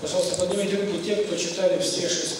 Пожалуйста, поднимите руки те, кто читали все шесть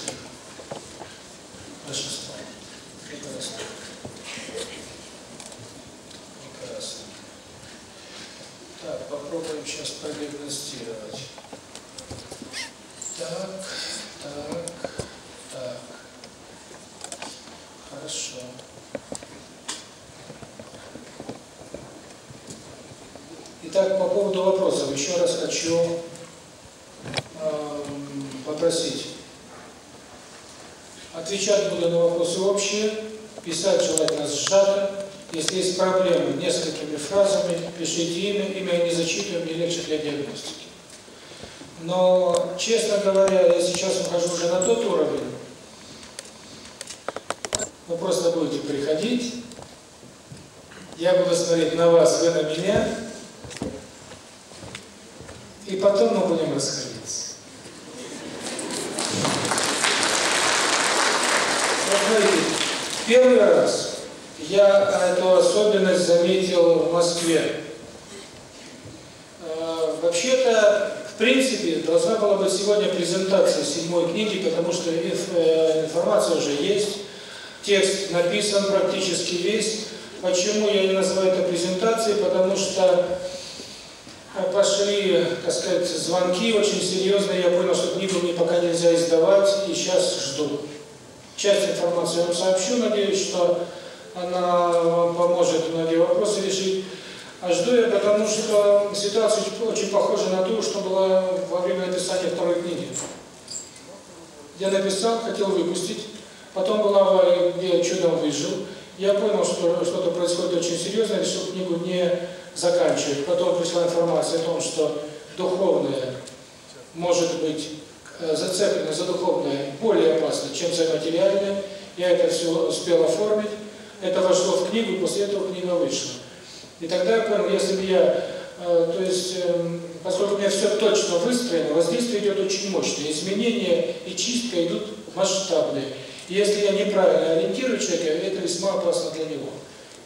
выстроено, воздействие идет очень мощное, изменения и чистка идут масштабные. И если я неправильно ориентирую человека, это весьма опасно для него.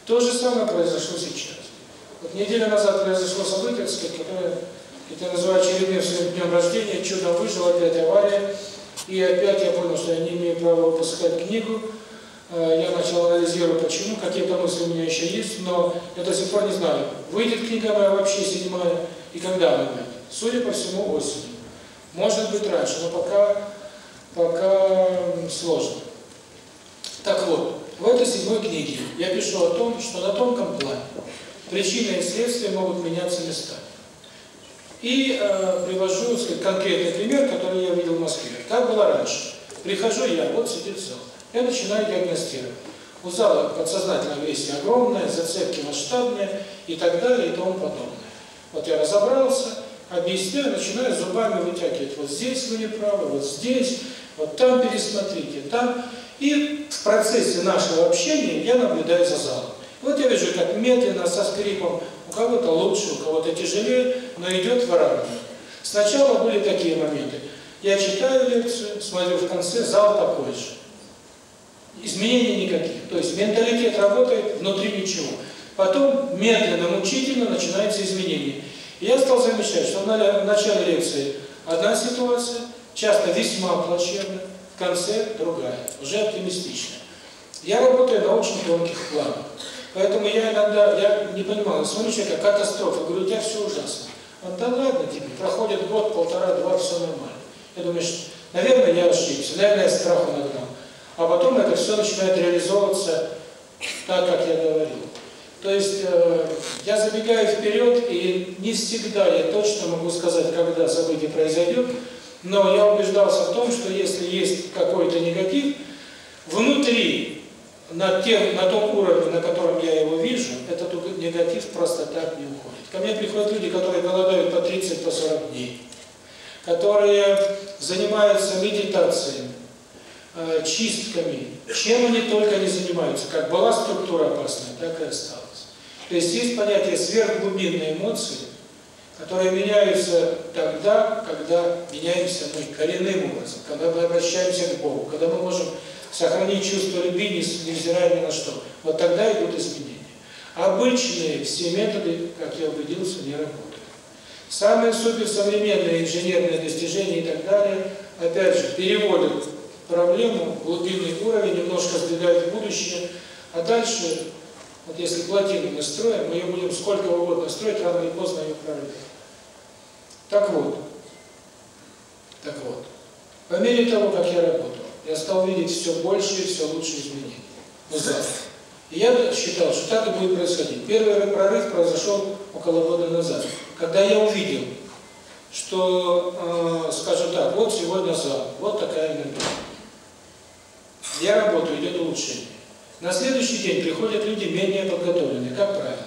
То же самое произошло сейчас. Вот неделю назад произошло событие, которое это называю очередным своим днем рождения, чудом выжил, опять авария. И опять я понял, что я не имею права выпускать книгу. Э, Я начал анализировать, почему, какие-то мысли у меня еще есть, но я до сих пор не знаю, выйдет книга моя вообще седьмая и когда она выйдет. Судя по всему, осенью. Может быть раньше, но пока, пока сложно. Так вот, в этой седьмой книге я пишу о том, что на тонком плане причины и следствия могут меняться местами. И э, привожу сказать, конкретный пример, который я видел в Москве. Как было раньше. Прихожу я, вот сидит зал. Я начинаю диагностировать. У зала подсознательная агрессия огромная, зацепки масштабные и так далее и тому подобное. Вот я разобрался, объясняю, начинаю зубами вытягивать. Вот здесь вы не правы, вот здесь, вот там пересмотрите, там. И в процессе нашего общения я наблюдаю за залом. Вот я вижу, как медленно, со скрипом, у кого-то лучше, у кого-то тяжелее, но идет выравнивание. Сначала были такие моменты. Я читаю лекцию, смотрю в конце, зал такой же. Изменений никаких. То есть менталитет работает, внутри ничего. Потом медленно, мучительно начинается изменение. Я стал замечать, что в начале лекции одна ситуация, часто весьма плачевная, в конце другая, уже оптимистичная. Я работаю на очень тонких планах. Поэтому я иногда, я не понимал, смотрю человека, катастрофа, говорю, у тебя все ужасно. Он, да ладно тебе, проходит год, полтора, два, все нормально. Я думаю, что, наверное, я ошибся, наверное, я страху нагнал. А потом это все начинает реализовываться так, как я говорил. То есть э, я забегаю вперед, и не всегда я точно могу сказать, когда событие произойдет, но я убеждался в том, что если есть какой-то негатив, внутри, на, тем, на том уровне, на котором я его вижу, этот негатив просто так не уходит. Ко мне приходят люди, которые голодают по 30-40 по дней, которые занимаются медитациями, э, чистками, чем они только не занимаются. Как была структура опасная, так и осталась. То есть есть понятие сверхглубинной эмоции, которые меняются тогда, когда меняемся мы коренным образом, когда мы обращаемся к Богу, когда мы можем сохранить чувство любви, невзирая ни на что. Вот тогда идут изменения. Обычные все методы, как я убедился, не работают. Самые суперсовременные инженерные достижения и так далее, опять же, переводят проблему глубинный уровень, немножко сдвигают в будущее, а дальше, вот если плотину мы строим, мы ее будем сколько угодно строить, рано или поздно ее прорвем. Так вот, так вот, по мере того, как я работал, я стал видеть все больше и все лучше изменений. Назад. И я считал, что так и будет происходить. Первый прорыв произошел около года назад, когда я увидел, что, э, скажем так, вот сегодня зал, вот такая энергия. Я работаю, идет улучшение. На следующий день приходят люди менее подготовленные, как правило.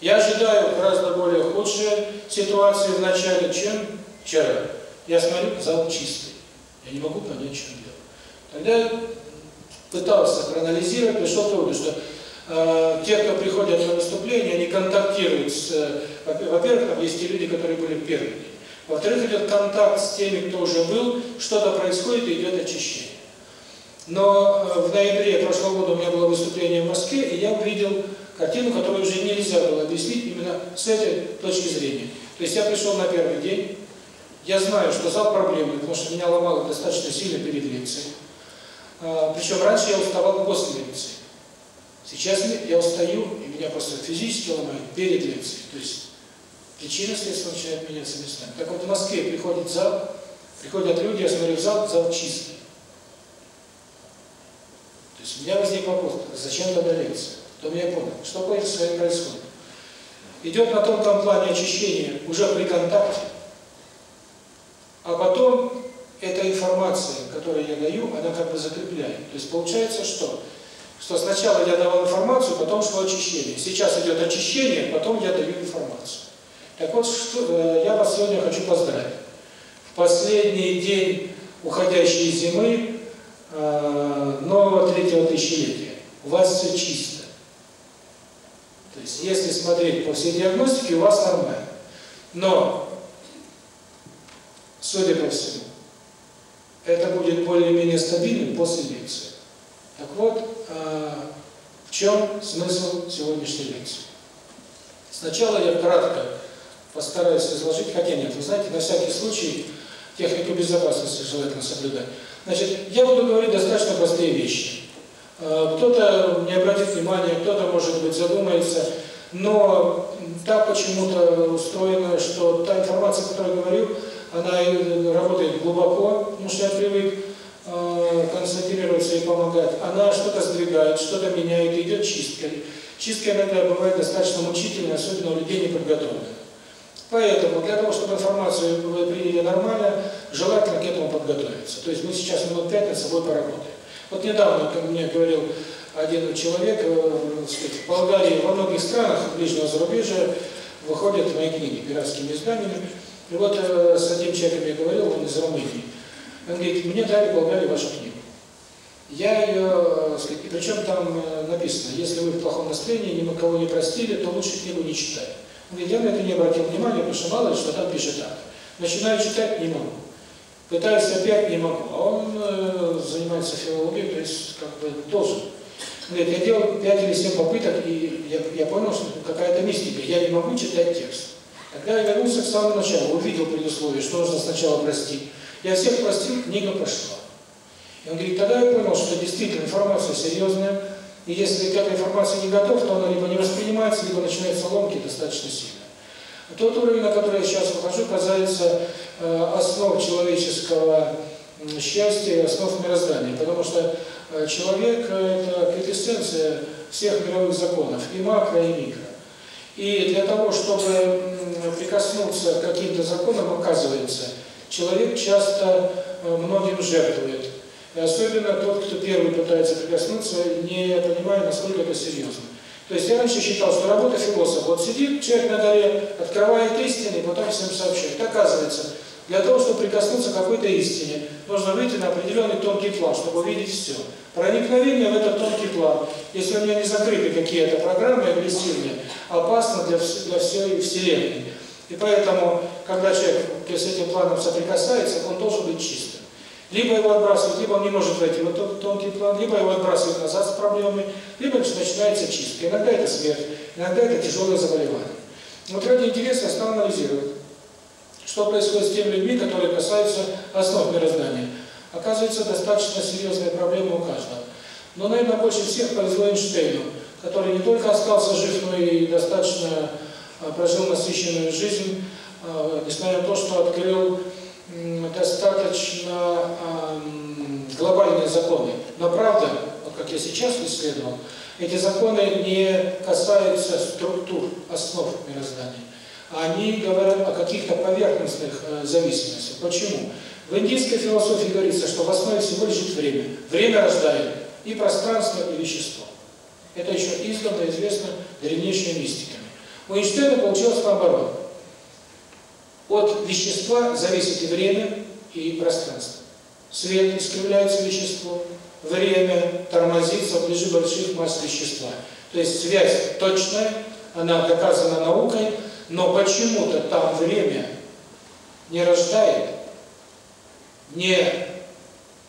Я ожидаю гораздо более худшие ситуации в начале, чем вчера. Я смотрю, зал чистый. Я не могу понять, что дело. Тогда я пытался проанализировать, пришел к выводу, что э, те, кто приходят на выступление, они контактируют с... Э, Во-первых, там есть те люди, которые были первыми. Во-вторых, идет контакт с теми, кто уже был, что-то происходит и идет очищение. Но э, в ноябре прошлого года у меня было выступление в Москве, и я увидел картину, которую уже нельзя было объяснить именно с этой точки зрения. То есть я пришел на первый день, я знаю, что зал проблемный, потому что меня ломало достаточно сильно перед лекцией. А, причем раньше я уставал после лекции. Сейчас я устаю, и меня просто физически ломает перед лекцией. То есть причина следствия начинает меняться местами. Так вот в Москве приходит зал, приходят люди, я смотрю в зал, зал чистый. То есть у меня возник вопрос, зачем тогда лекция? Потом я понял, что происходит. Идет на тонком плане очищения уже при контакте, а потом эта информация, которую я даю, она как бы закрепляет. То есть получается что? Что сначала я давал информацию, потом шло очищение. Сейчас идет очищение, потом я даю информацию. Так вот, что, э, я вас сегодня хочу поздравить. В последний день уходящей зимы э, нового третьего тысячелетия у вас все чисто. То есть, если смотреть по всей диагностике, у вас нормально. Но, судя по всему, это будет более-менее стабильным после лекции. Так вот, в чем смысл сегодняшней лекции? Сначала я кратко постараюсь изложить, хотя нет, вы знаете, на всякий случай технику безопасности желательно соблюдать. Значит, я буду говорить достаточно простые вещи. Э, кто-то не обратит внимания, кто-то, может быть, задумается, но так почему-то устроено, что та информация, которую я говорю, она работает глубоко, потому что я привык э, концентрироваться и помогать. Она что-то сдвигает, что-то меняет, идет чистка. Чистка иногда бывает достаточно мучительной, особенно у людей неподготовленных. Поэтому для того, чтобы информацию вы приняли нормально, желательно к этому подготовиться. То есть мы сейчас минут пять над собой поработаем. Вот недавно ко мне говорил один человек, э, сказать, в Болгарии, во многих странах ближнего зарубежья выходят мои книги пиратскими изданиями. И вот э, с одним человеком я говорил, он из Румынии. Он говорит, мне дали в Болгарии вашу книгу. Я ее, э, сказать, причем там написано, если вы в плохом настроении, ни кого не простили, то лучше книгу не читать. Я на это не обратил внимания, потому что мало ли, что там пишет так. Начинаю читать, не могу. Пытаюсь опять, не могу. А он э, занимается филологией, то есть как бы должен. Говорит, я делал 5 или 7 попыток, и я, я понял, что какая-то мистика. Я не могу читать текст. Тогда я вернулся к самому началу, увидел предусловие, что нужно сначала простить. Я всех простил, книга пошла. И он говорит, тогда я понял, что действительно информация серьезная, и если к этой информации не готов, то она либо не воспринимается, либо начинаются ломки достаточно сильно. Тот уровень, на который я сейчас выхожу, касается э, основ человеческого счастья, основ мироздания, потому что э, человек – это квинтэссенция всех мировых законов, и макро, и микро. И для того, чтобы прикоснуться к каким-то законам, оказывается, человек часто э, многим жертвует. И особенно тот, кто первый пытается прикоснуться, не понимая, насколько это серьезно. То есть я раньше считал, что работа философа, вот сидит человек на горе, открывает истины, и потом всем сообщает. Оказывается, для того, чтобы прикоснуться к какой-то истине, нужно выйти на определенный тонкий план, чтобы увидеть все. Проникновение в этот тонкий план, если у меня не закрыты какие-то программы агрессивные, опасно для, для всей Вселенной. И поэтому, когда человек с этим планом соприкасается, он должен быть чистым. Либо его отбрасывают, либо он не может войти в этот тонкий план, либо его отбрасывают назад с проблемами, либо начинается чистка. Иногда это смерть, иногда это тяжелое заболевание. Вот ради интереса я стал анализировать, что происходит с теми людьми, которые касаются основ мироздания. Оказывается, достаточно серьезная проблема у каждого. Но, наверное, больше всех повезло Эйнштейну, который не только остался жив, но и достаточно прожил насыщенную жизнь, несмотря на то, что открыл достаточно глобальные законы. Но правда, вот как я сейчас исследовал, эти законы не касаются структур, основ мироздания. Они говорят о каких-то поверхностных зависимостях. Почему? В индийской философии говорится, что в основе всего лежит время. Время рождает и пространство, и вещество. Это еще издавна известно древнейшими мистиками. У Эйнштейна получилось наоборот. От вещества зависит и время, и пространство. Свет искривляется веществом, время тормозится вблизи больших масс вещества. То есть связь точная, она доказана наукой, но почему-то там время не рождает, не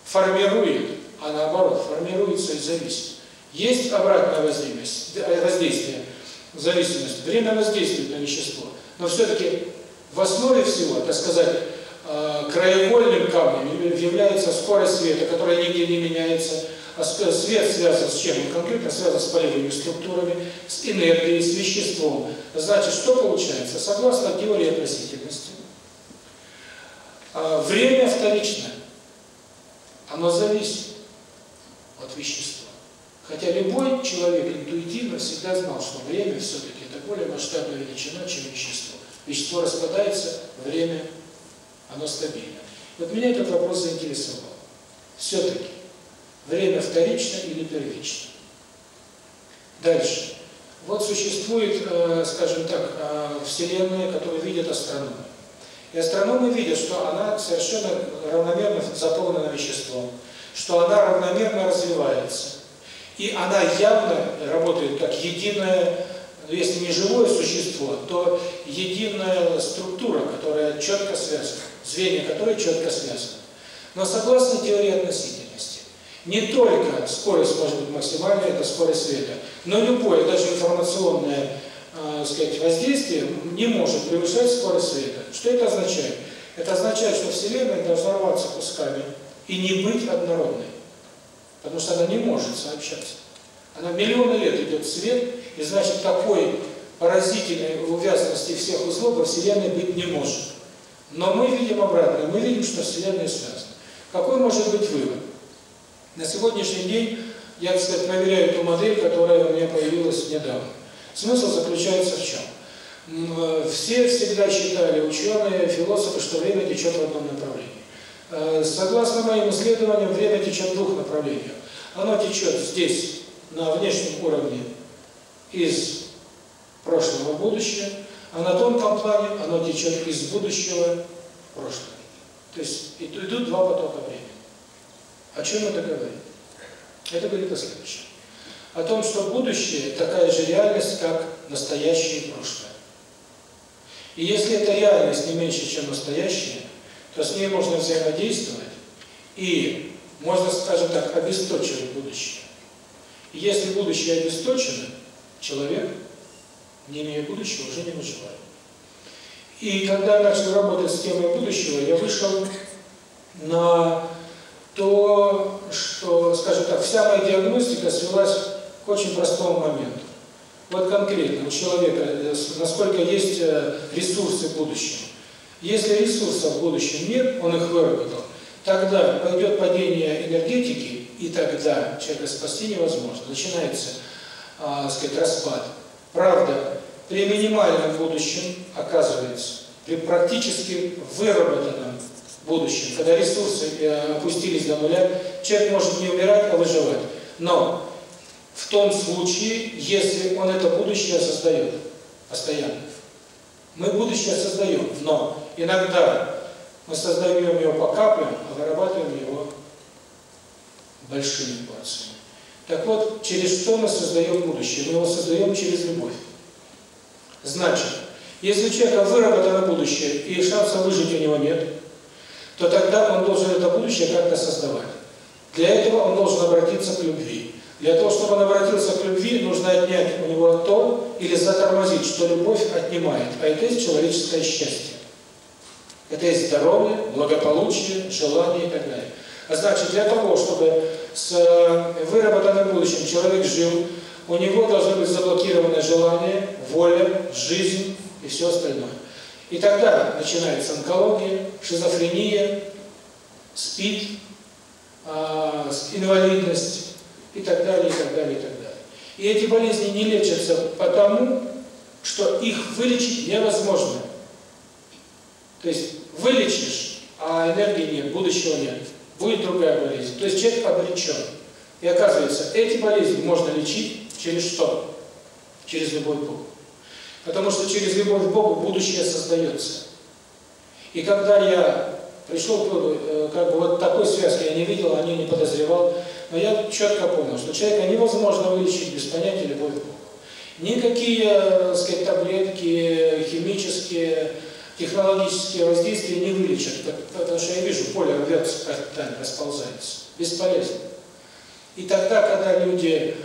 формирует, а наоборот, формируется и зависит. Есть обратное воздействие, зависимость. Время воздействует на вещество. Но все-таки в основе всего, так сказать, краеугольным камнем является скорость света, которая нигде не меняется. А свет связан с чем? Он конкретно связан с полевыми структурами, с энергией, с веществом. Значит, что получается? Согласно теории относительности, время вторичное. Оно зависит от вещества. Хотя любой человек интуитивно всегда знал, что время все-таки это более масштабная величина, чем вещество. Вещество распадается, время, оно стабильно. Вот меня этот вопрос заинтересовал. Все-таки, время вторично или первично? Дальше. Вот существует, скажем так, Вселенная, которую видят астрономы. И астрономы видят, что она совершенно равномерно заполнена веществом, что она равномерно развивается. И она явно работает как единое но если не живое существо, то единая структура, которая четко связана, звенья которой четко связаны. Но согласно теории относительности, не только скорость может быть максимальной, это скорость света, но любое, даже информационное э, сказать, воздействие не может превышать скорость света. Что это означает? Это означает, что Вселенная должна рваться кусками и не быть однородной, потому что она не может сообщаться. Она миллионы лет идет свет, и значит, такой поразительной увязанности всех узлов во Вселенной быть не может. Но мы видим обратное, мы видим, что Вселенная связана. Какой может быть вывод? На сегодняшний день я, так сказать, проверяю ту модель, которая у меня появилась недавно. Смысл заключается в чем? Все всегда считали, ученые, философы, что время течет в одном направлении. Согласно моим исследованиям, время течет в двух направлениях. Оно течет здесь, на внешнем уровне, из прошлого в будущее, а на тонком плане оно течет из будущего в прошлое. То есть идут два потока времени. О чем это говорит? Это говорит о следующем. О том, что будущее такая же реальность, как настоящее и прошлое. И если эта реальность не меньше, чем настоящее, то с ней можно взаимодействовать и можно, скажем так, обесточивать будущее. И если будущее обесточено, человек, не имея будущего, уже не выживает. И когда начал работать с темой будущего, я вышел на то, что, скажем так, вся моя диагностика свелась к очень простому моменту. Вот конкретно у человека, насколько есть ресурсы в будущем. Если ресурсов в будущем нет, он их выработал, тогда пойдет падение энергетики, и тогда человека спасти невозможно. Начинается э, сказать, распад. Правда, при минимальном будущем, оказывается, при практически выработанном будущем, когда ресурсы э, опустились до нуля, человек может не умирать, а выживать. Но в том случае, если он это будущее создает постоянно. Мы будущее создаем, но иногда мы создаем его по каплям, а вырабатываем его большими порциями. Так вот, через что мы создаем будущее? Мы его создаем через любовь. Значит, Если у человека выработано будущее и шанса выжить у него нет, то тогда он должен это будущее как-то создавать. Для этого он должен обратиться к любви. Для того, чтобы он обратился к любви, нужно отнять у него то или затормозить, что любовь отнимает. А это есть человеческое счастье. Это есть здоровье, благополучие, желание и так далее. А значит, для того, чтобы с э, выработанным будущим человек жил, у него должны быть заблокированы желания, воля, жизнь и все остальное. И тогда начинается онкология, шизофрения, СПИД, э, инвалидность и так далее, и так далее, и так далее. И эти болезни не лечатся потому, что их вылечить невозможно. То есть вылечишь, а энергии нет, будущего нет будет другая болезнь. То есть человек обречен. И оказывается, эти болезни можно лечить через что? Через любовь к Богу. Потому что через любовь к Богу будущее создается. И когда я пришел к как бы вот такой связки, я не видел, о ней не подозревал, но я четко понял, что человека невозможно вылечить без понятия любовь к Богу. Никакие, так сказать, таблетки, химические, технологические воздействия не вылечат, потому что я вижу, поле рвется, как ткань расползается. Бесполезно. И тогда, когда люди,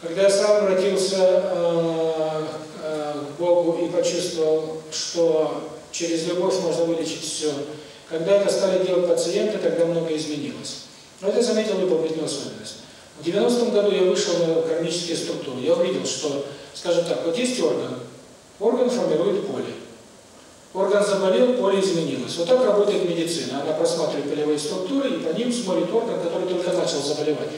когда я сам обратился э, э, к Богу и почувствовал, что через любовь можно вылечить все, когда это стали делать пациенты, тогда многое изменилось. Но это заметил любопытную особенность. В 90-м году я вышел на кармические структуры. Я увидел, что, скажем так, вот есть орган, орган формирует поле. Орган заболел, поле изменилось. Вот так работает медицина. Она просматривает полевые структуры и по ним смотрит орган, который только начал заболевать.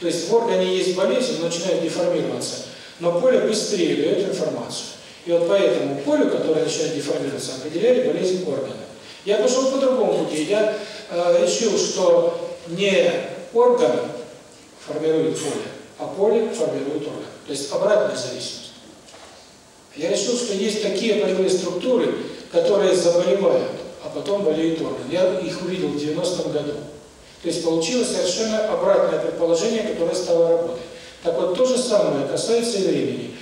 То есть в органе есть болезнь, начинает деформироваться, но поле быстрее дает информацию. И вот по этому полю, которое начинает деформироваться, определяет болезнь органа. Я пошел по другому пути. Я э, решил, что не орган формирует поле, а поле формирует орган. То есть обратная зависимость. Я решил, что есть такие полевые структуры, которые заболевают, а потом болеют органы. Я их увидел в 90-м году. То есть получилось совершенно обратное предположение, которое стало работать. Так вот, то же самое касается и времени.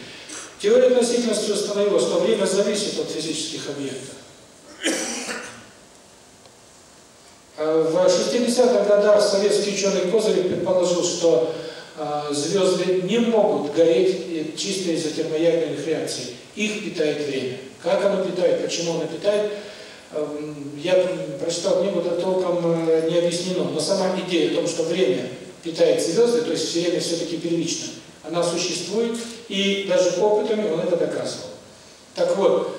Теория относительности установила, что время зависит от физических объектов. А в 60-х годах советский ученый Козырев предположил, что э, звезды не могут гореть чисто из-за термоядерных реакций. Их питает время. Как оно питает, почему оно питает, эм, я прочитал книгу, это толком э, не объяснено. Но сама идея о том, что время питает звезды, то есть Вселенная все-таки первична, она существует, и даже опытами он это доказывал. Так вот,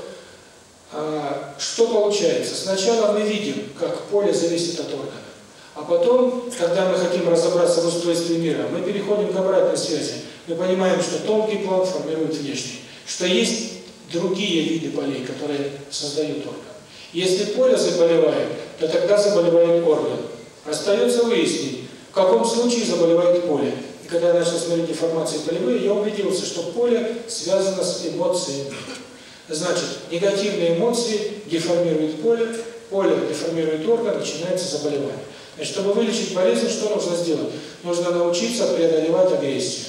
а, что получается? Сначала мы видим, как поле зависит от органа. А потом, когда мы хотим разобраться в устройстве мира, мы переходим к обратной связи. Мы понимаем, что тонкий план формирует внешний. Что есть другие виды полей, которые создают орган. Если поле заболевает, то тогда заболевает орган. Остается выяснить, в каком случае заболевает поле. И когда я начал смотреть деформации полевые, я убедился, что поле связано с эмоциями. Значит, негативные эмоции деформируют поле, поле деформирует орган, начинается заболевание. Значит, чтобы вылечить болезнь, что нужно сделать? Нужно научиться преодолевать агрессию.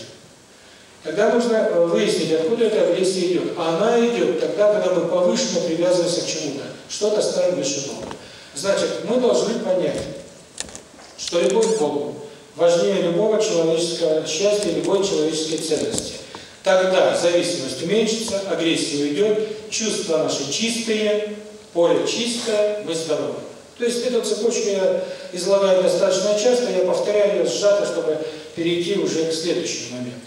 Тогда нужно э, выяснить, откуда эта агрессия идет. А она идет тогда, когда мы повышенно привязываемся к чему-то, что-то ставим выше Бога. Значит, мы должны понять, что любовь к Богу важнее любого человеческого счастья, любой человеческой ценности. Тогда зависимость уменьшится, агрессия уйдет, чувства наши чистые, поле чистое, мы здоровы. То есть эту цепочку я излагаю достаточно часто, я повторяю ее сжато, чтобы перейти уже к следующему моменту.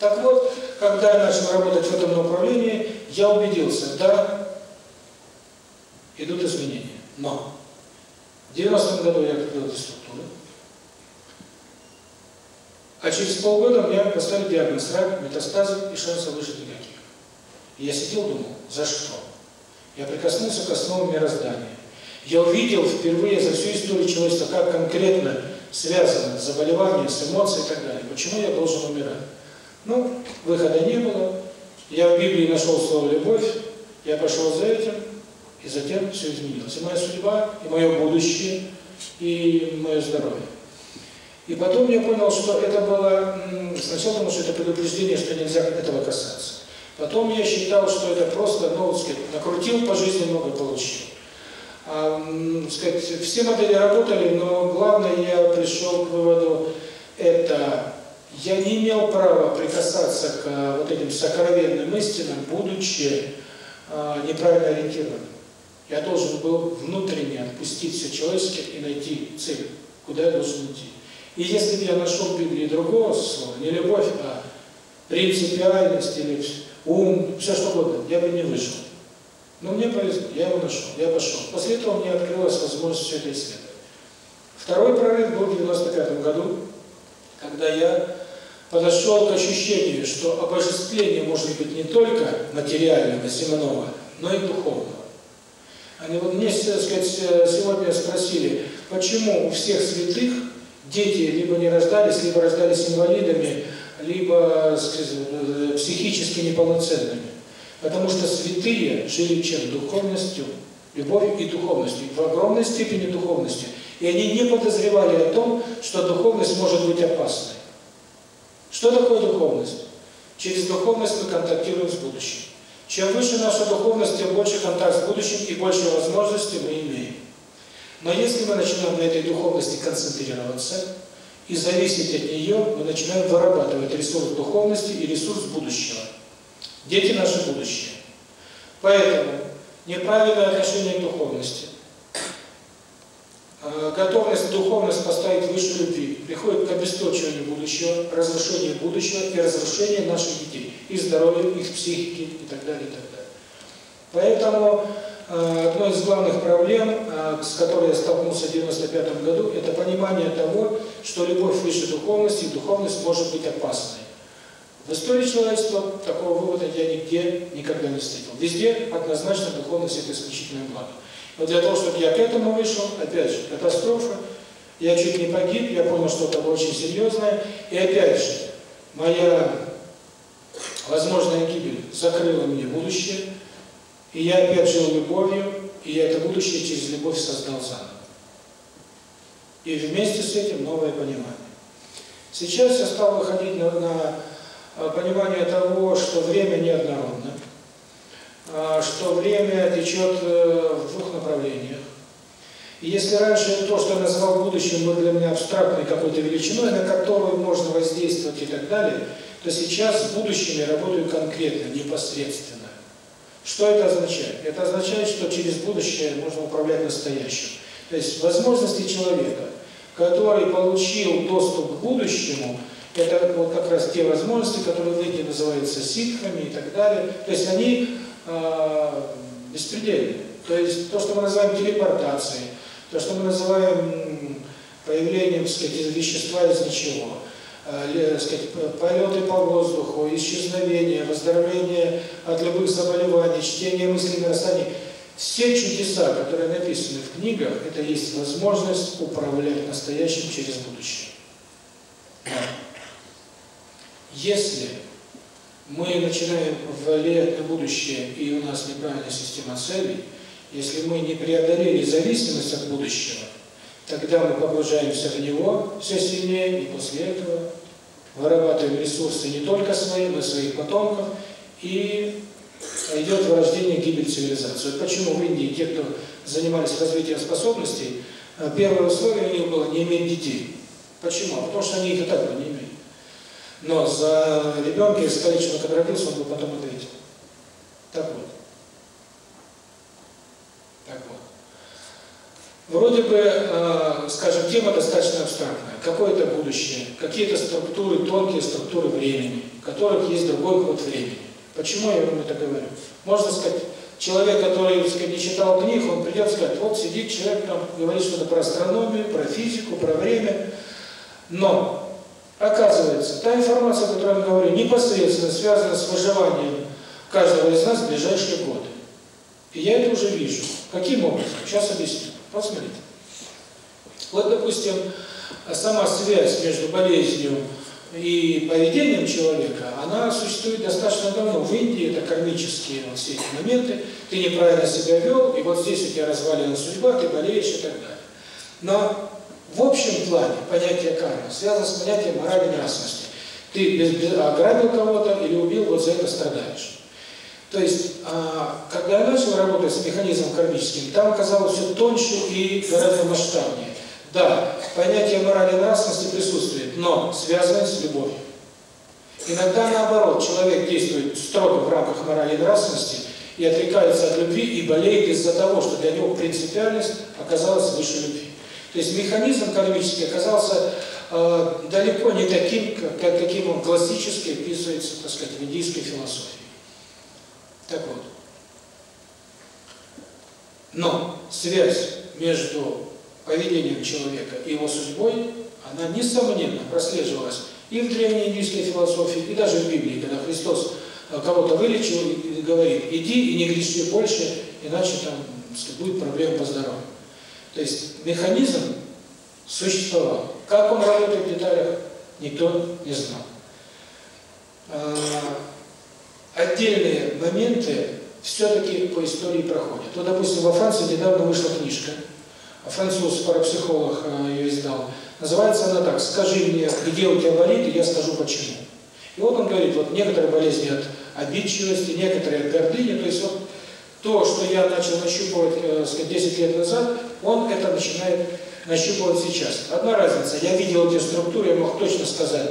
Так вот, когда я начал работать в этом направлении, я убедился, да, идут изменения. Но в 90-м году я открыл эти структуры, а через полгода мне поставили диагноз рак, метастазы и шанса выжить никаких. И я сидел, думал, за что? Я прикоснулся к основам мироздания. Я увидел впервые за всю историю человечества, как конкретно связано заболевание с эмоцией и так далее. Почему я должен умирать? Ну, выхода не было. Я в Библии нашел слово «любовь», я пошел за этим, и затем все изменилось. И моя судьба, и мое будущее, и мое здоровье. И потом я понял, что это было... Сначала думал, что это предупреждение, что нельзя этого касаться. Потом я считал, что это просто, ну, накрутил по жизни, много получил. Сказать, все модели работали, но главное, я пришел к выводу, это я не имел права прикасаться к вот этим сокровенным истинам, будучи а, неправильно ориентированным. Я должен был внутренне отпустить все человеческое и найти цель, куда я должен идти. И если бы я нашел в Библии другого слова, не любовь, а принципиальность или ум, все что угодно, я бы не вышел. Но мне повезло, я его нашел, я пошел. После этого мне открылась возможность все это исследовать. Второй прорыв был в 95 году, когда я подошел к ощущению, что обожествление может быть не только материального, земного, но и духовного. Они вот мне, так сказать, сегодня спросили, почему у всех святых дети либо не рождались, либо рождались инвалидами, либо сказать, психически неполноценными. Потому что святые жили чем? Духовностью, любовью и духовностью, в огромной степени духовностью. И они не подозревали о том, что духовность может быть опасной. Что такое духовность? Через духовность мы контактируем с будущим. Чем выше наша духовность, тем больше контакт с будущим и больше возможностей мы имеем. Но если мы начинаем на этой духовности концентрироваться и зависеть от нее, мы начинаем вырабатывать ресурс духовности и ресурс будущего. Дети – наше будущее. Поэтому неправильное отношение к духовности, Э, готовность, духовность поставить выше любви приходит к обесточиванию будущего, разрушению будущего и разрушению наших детей, их здоровья, их психики и так далее, и так далее. Поэтому э, одной из главных проблем, э, с которой я столкнулся в 1995 году, это понимание того, что любовь выше духовности и духовность может быть опасной. В истории человечества такого вывода я нигде никогда не встретил. Везде однозначно духовность – это исключительное благо. Но для того, чтобы я к этому вышел, опять же, катастрофа, я чуть не погиб, я понял, что это было очень серьезное, и опять же, моя возможная гибель закрыла мне будущее, и я опять жил любовью, и я это будущее через любовь создал заново. И вместе с этим новое понимание. Сейчас я стал выходить на, на понимание того, что время неоднородно, а, что время течет э, в двух направлениях. И если раньше то, что я называл будущим, было для меня абстрактной какой-то величиной, на которую можно воздействовать и так далее, то сейчас с будущим я работаю конкретно, непосредственно. Что это означает? Это означает, что через будущее можно управлять настоящим. То есть возможности человека, который получил доступ к будущему, это вот как раз те возможности, которые в Индии называются ситхами и так далее. То есть они э, беспредельны. То есть то, что мы называем телепортацией, то, что мы называем появлением, сказать, вещества из ничего, э, сказать, полеты по воздуху, исчезновение, выздоровление от любых заболеваний, чтение мыслей миростаний, все чудеса, которые написаны в книгах, это есть возможность управлять настоящим через будущее. Если мы начинаем влиять на будущее, и у нас неправильная система целей, если мы не преодолели зависимость от будущего, тогда мы погружаемся в него все сильнее, и после этого вырабатываем ресурсы не только свои, но и своих потомков, и идет вырождение гибель цивилизации. Почему в Индии те, кто занимались развитием способностей, первое условие у них было не иметь детей. Почему? Потому что они их и так не. Но за ребенка искалеченного, который родился, он бы потом ответил. Так вот. Так вот. Вроде бы, э, скажем, тема достаточно абстрактная. Какое-то будущее, какие-то структуры, тонкие структуры времени, в которых есть другой ход времени. Почему я вам это говорю? Можно сказать, человек, который сказать, не читал книг, он придет сказать, вот сидит человек, там говорит что-то про астрономию, про физику, про время. Но Оказывается, та информация, о которой я говорю, непосредственно связана с выживанием каждого из нас в ближайшие годы. И я это уже вижу. Каким образом? Сейчас объясню. Посмотрите. Вот, допустим, сама связь между болезнью и поведением человека, она существует достаточно давно. В Индии это кармические вот все эти моменты. Ты неправильно себя вел, и вот здесь у тебя развалена судьба, ты болеешь и так далее. Но в общем плане понятие кармы связано с понятием морали нравственности. Ты без, без, ограбил кого-то или убил, вот за это страдаешь. То есть, а, когда я начал работать с механизмом кармическим, там оказалось все тоньше и гораздо масштабнее. Да, понятие морали нравственности присутствует, но связано с любовью. Иногда наоборот, человек действует строго в рамках морали нравственности и отрекается от любви и болеет из-за того, что для него принципиальность оказалась выше любви. То есть механизм кармический оказался э, далеко не таким, как, как каким он классически описывается, так сказать, в индийской философии. Так вот. Но связь между поведением человека и его судьбой, она несомненно прослеживалась и в древней индийской философии, и даже в Библии, когда Христос э, кого-то вылечил и говорит, иди и не греши больше, иначе там будет проблема по здоровью. То есть механизм существовал. Как он работает в деталях, никто не знал. А, отдельные моменты все-таки по истории проходят. Вот, допустим, во Франции недавно вышла книжка, француз, парапсихолог э, ее издал, называется она так «Скажи мне, где у тебя болит, и я скажу почему». И вот он говорит, вот некоторые болезни от обидчивости, некоторые от гордыни, то есть вот то, что я начал нащупывать, э, сказать, 10 лет назад, он это начинает нащупывать сейчас. Одна разница, я видел эти структуры, я мог точно сказать,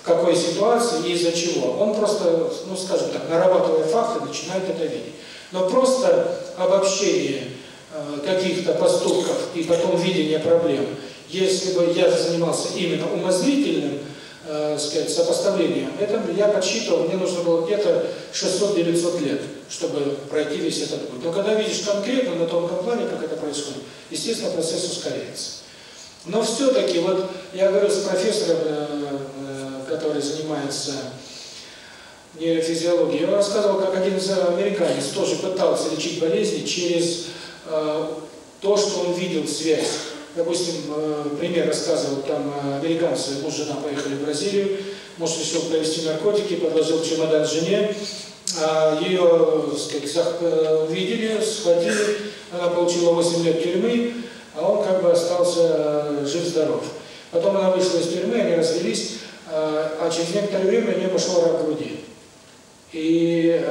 в какой ситуации и из-за чего. Он просто, ну скажем так, нарабатывая факты, начинает это видеть. Но просто обобщение э, каких-то поступков и потом видение проблем, если бы я занимался именно умозрительным, э, сказать, сопоставлением, это я подсчитывал, мне нужно было где-то 600-900 лет, чтобы пройти весь этот путь. Но когда видишь конкретно на тонком плане, как это происходит, естественно, процесс ускоряется. Но все-таки, вот я говорю с профессором, э, э, который занимается нейрофизиологией, он рассказывал, как один из американец тоже пытался лечить болезни через э, то, что он видел связь Допустим, э, пример рассказывал, там э, американцы, муж жена поехали в Бразилию, муж решил провести наркотики, подложил чемодан жене, а ее, сказать, э, увидели, схватили, она получила 8 лет тюрьмы, а он как бы остался жив-здоров. Потом она вышла из тюрьмы, они развелись, а через некоторое время у нее пошел рак груди. И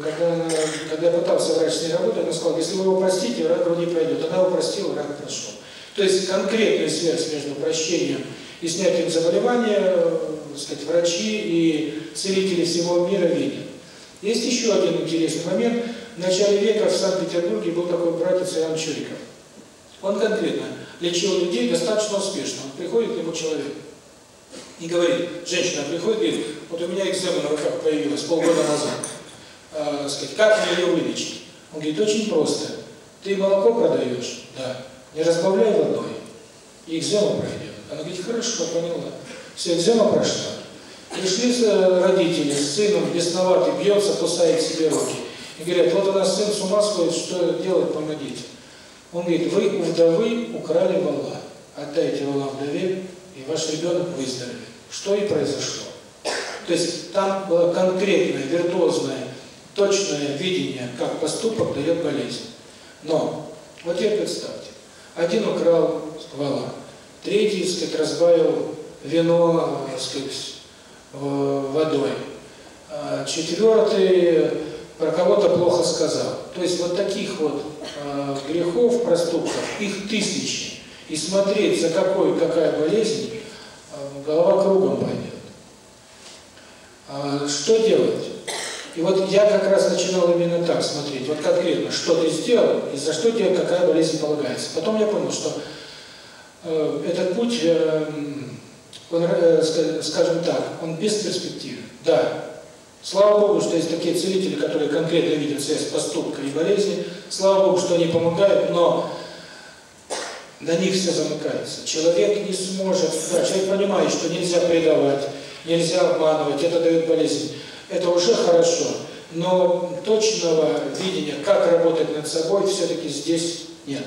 когда, она, когда я пытался врач с ней работать, она сказала, если вы его простите, рак груди пройдет. Она его простила, рак прошел. То есть конкретная связь между прощением и снятием заболевания, э, сказать, врачи и целители всего мира видят. Есть еще один интересный момент. В начале века в Санкт-Петербурге был такой братец Иоанн Чуриков. Он конкретно лечил людей достаточно успешно. Он приходит к нему человек и говорит, женщина приходит и говорит, вот у меня экзема на руках появилась полгода назад. Э, сказать, как мне ее вылечить? Он говорит, очень просто. Ты молоко продаешь? Да. Не разбавляй водой, и экзема пройдет. Она говорит, хорошо, поняла. Все, экзема прошла. Пришли родители с сыном, бесноватый, бьется, кусает себе руки. И говорят, вот у нас сын с ума сходит, что делать, помогите. Он говорит, вы у вдовы украли вала, отдайте вала вдове, и ваш ребенок выздоровеет. Что и произошло. То есть там было конкретное, виртуозное, точное видение, как поступок дает болезнь. Но, вот теперь представьте, один украл вала, третий, сказать, разбавил вино, сказать, водой, а четвертый про кого-то плохо сказал. То есть вот таких вот э, грехов, проступков, их тысячи. И смотреть, за какой, какая болезнь, э, голова кругом пойдет. А что делать? И вот я как раз начинал именно так смотреть, вот конкретно, что ты сделал и за что тебе какая болезнь полагается. Потом я понял, что э, этот путь, э, он, э, скажем так, он бесперспективен. Да, слава Богу, что есть такие целители, которые конкретно видят связь поступка и болезни, слава Богу, что они помогают, но на них все замыкается. Человек не сможет, да, человек понимает, что нельзя предавать, нельзя обманывать, это дает болезнь это уже хорошо, но точного видения, как работать над собой, все-таки здесь нет.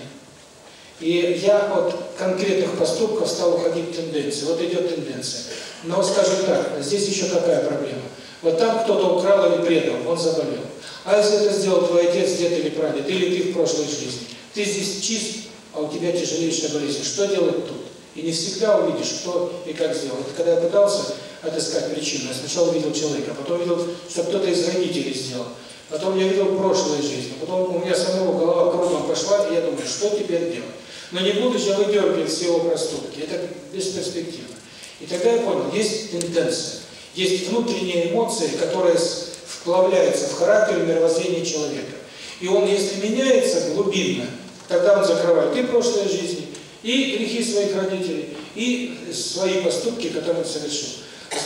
И я от конкретных поступков стал уходить в тенденции. Вот идет тенденция. Но, скажем так, здесь еще какая проблема? Вот там кто-то украл или предал, он заболел. А если это сделал твой отец, дед или прадед, или ты в прошлой жизни, ты здесь чист, а у тебя тяжелейшая болезнь. Что делать тут? И не всегда увидишь, кто и как сделал. Это когда я пытался отыскать причину. Я сначала увидел человека, потом увидел, что кто-то из родителей сделал. потом я видел прошлые жизни, потом у меня самого голова кругом пошла, и я думаю, что теперь делать? Но не буду же выдергивать все его проступки, это бесперспективно. И тогда я понял, есть тенденция, есть внутренние эмоции, которые вплавляются в характер и мировоззрение человека. И он, если меняется глубинно, тогда он закрывает и прошлые жизни, и грехи своих родителей, и свои поступки, которые он совершил.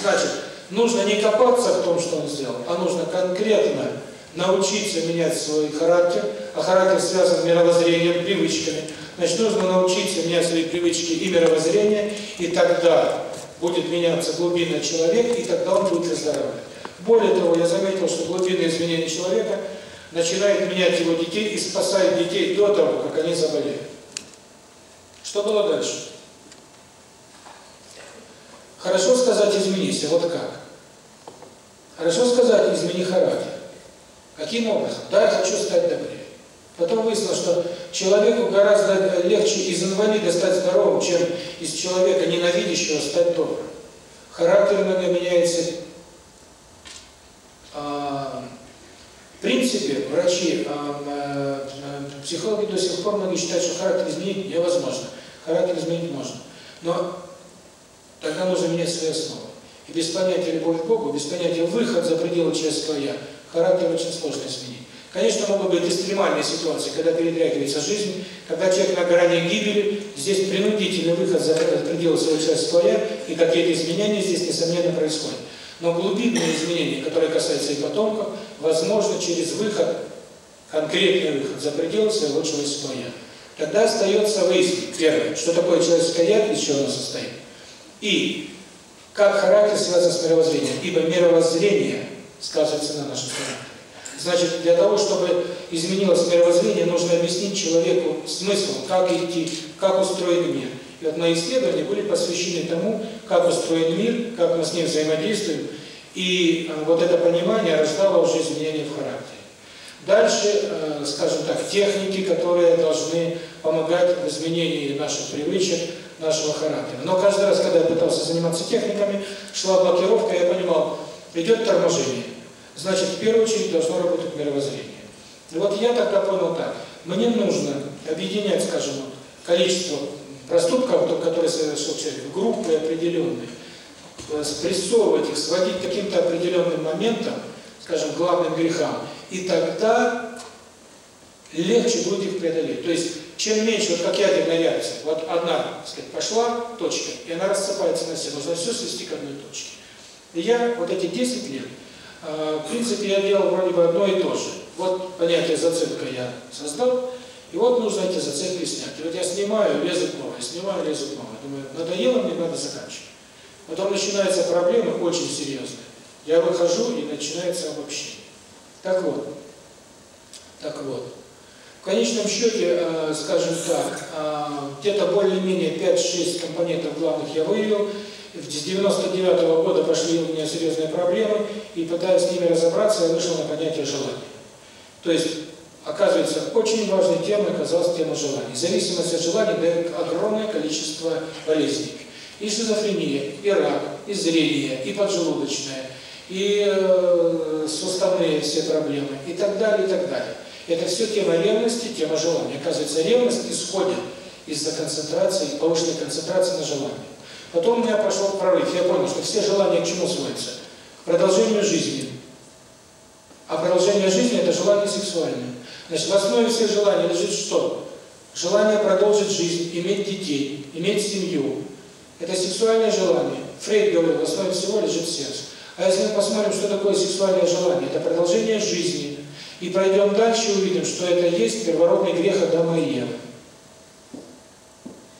Значит, нужно не копаться в том, что он сделал, а нужно конкретно научиться менять свой характер, а характер связан с мировоззрением, привычками. Значит, нужно научиться менять свои привычки и мировоззрение, и тогда будет меняться глубинный человек, и тогда он будет выздоравливать. Более того, я заметил, что глубинное изменение человека начинает менять его детей и спасает детей до того, как они заболеют. Что было дальше? Хорошо сказать «изменись», а вот как? Хорошо сказать «измени характер». Каким образом? Да, я хочу стать добрее. Потом выяснилось, что человеку гораздо легче из инвалида стать здоровым, чем из человека ненавидящего стать добрым. Характер иногда меняется. А, в принципе, врачи, а, психологи до сих пор многие считают, что характер изменить невозможно. Характер изменить можно. Но тогда нужно менять свои основы. И без понятия любовь к Богу, без понятия выход за пределы человеческого «я», характер очень сложно изменить. Конечно, могут быть экстремальные ситуации, когда перетряхивается жизнь, когда человек на грани гибели, здесь принудительный выход за пределы своего человеческого «я», и какие-то изменения здесь, несомненно, происходят. Но глубинные изменения, которые касаются и потомков, возможно через выход, конкретный выход за пределы своего человеческого «я». Тогда остается выяснить, первое, что такое человеческое «я», из чего оно состоит, и как характер связан с мировоззрением, ибо мировоззрение сказывается на нашем характере. Значит, для того, чтобы изменилось мировоззрение, нужно объяснить человеку смысл, как идти, как устроен мир. И вот мои исследования были посвящены тому, как устроен мир, как мы с ним взаимодействуем, и вот это понимание рождало уже изменения в характере. Дальше, э, скажем так, техники, которые должны помогать в изменении наших привычек, нашего характера. Но каждый раз, когда я пытался заниматься техниками, шла блокировка, я понимал, идет торможение. Значит, в первую очередь должно работать мировоззрение. И вот я тогда понял так, мне нужно объединять, скажем, количество проступков, которые совершил человек, в группы определенные, э, спрессовывать их, сводить к каким-то определенным моментам, скажем, главным грехам, и тогда легче будет их преодолеть. То есть, чем меньше, вот как ядерная реакция, вот одна, так сказать, пошла точка, и она рассыпается на все, нужно все свести к одной точке. И я вот эти 10 лет, э, в принципе, я делал вроде бы одно и то же. Вот понятие зацепка я создал, и вот нужно эти зацепки снять. И вот я снимаю, лезут новые, снимаю, лезут новые. Думаю, надоело, мне надо заканчивать. Потом начинаются проблемы очень серьезные. Я выхожу, и начинается обобщение. Так вот, так вот. В конечном счете, э, скажем так, э, где-то более-менее 5-6 компонентов главных я выявил. С 99 -го года пошли у меня серьезные проблемы, и пытаясь с ними разобраться, я вышел на понятие желания. То есть, оказывается, очень важной темой оказалась тема желаний. Зависимость от желаний дает огромное количество болезней. И шизофрения, и рак, и зрение, и поджелудочная, и э, суставные все проблемы, и так далее, и так далее. Это все тема ревности, тема желания. Оказывается, ревность исходит из-за концентрации, повышенной концентрации на желании. Потом у меня пошел прорыв. Я понял, что все желания к чему сводятся? К продолжению жизни. А продолжение жизни – это желание сексуальное. Значит, в основе всех желаний лежит что? Желание продолжить жизнь, иметь детей, иметь семью. Это сексуальное желание. Фрейд говорил, в основе всего лежит сердце. А если мы посмотрим, что такое сексуальное желание, это продолжение жизни, и пройдем дальше, увидим, что это есть первородный грех Адама и Евы.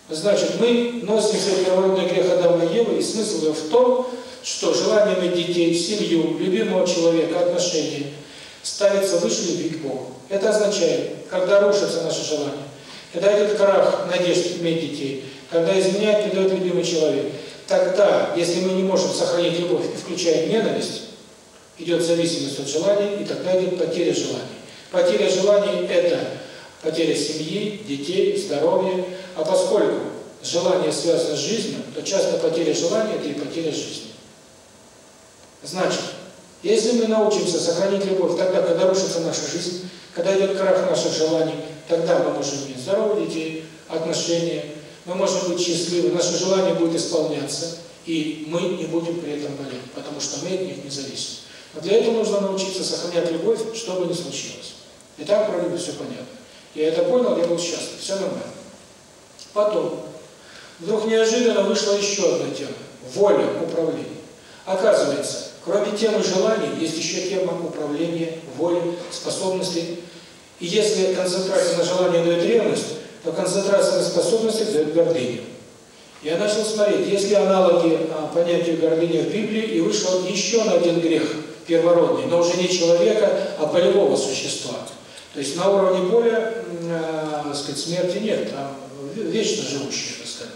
Значит, мы носим первородный грех Адама и Евы, и смысл его в том, что желание иметь детей, семью, любимого человека, отношения ставится выше любви к Богу. Это означает, когда рушатся наши желания, когда идет крах надежд иметь детей, когда изменяет, придет любимый человек, тогда, если мы не можем сохранить любовь и включаем ненависть, идет зависимость от желаний, и тогда идет потеря желаний. Потеря желаний – это потеря семьи, детей, здоровья. А поскольку желание связано с жизнью, то часто потеря желания – это и потеря жизни. Значит, Если мы научимся сохранить любовь тогда, когда рушится наша жизнь, когда идет крах наших желаний, тогда мы можем иметь здоровых детей, отношения, мы можем быть счастливы, наше желание будет исполняться, и мы не будем при этом болеть, потому что мы от них не зависим. Но для этого нужно научиться сохранять любовь, что бы ни случилось. И так про любовь все понятно. Я это понял, я был счастлив, все нормально. Потом, вдруг неожиданно вышла еще одна тема – воля управления. Оказывается, кроме темы желаний, есть еще тема управления, воли, способностей. И если концентрация на желании дает ревность, то концентрация на способностях дает гордыню. Я начал смотреть, есть ли аналоги а, понятию гордыни в Библии, и вышел еще на один грех первородный, но уже не человека, а полевого существа. То есть на уровне поля, э, сказать, смерти нет, там вечно живущий, так сказать.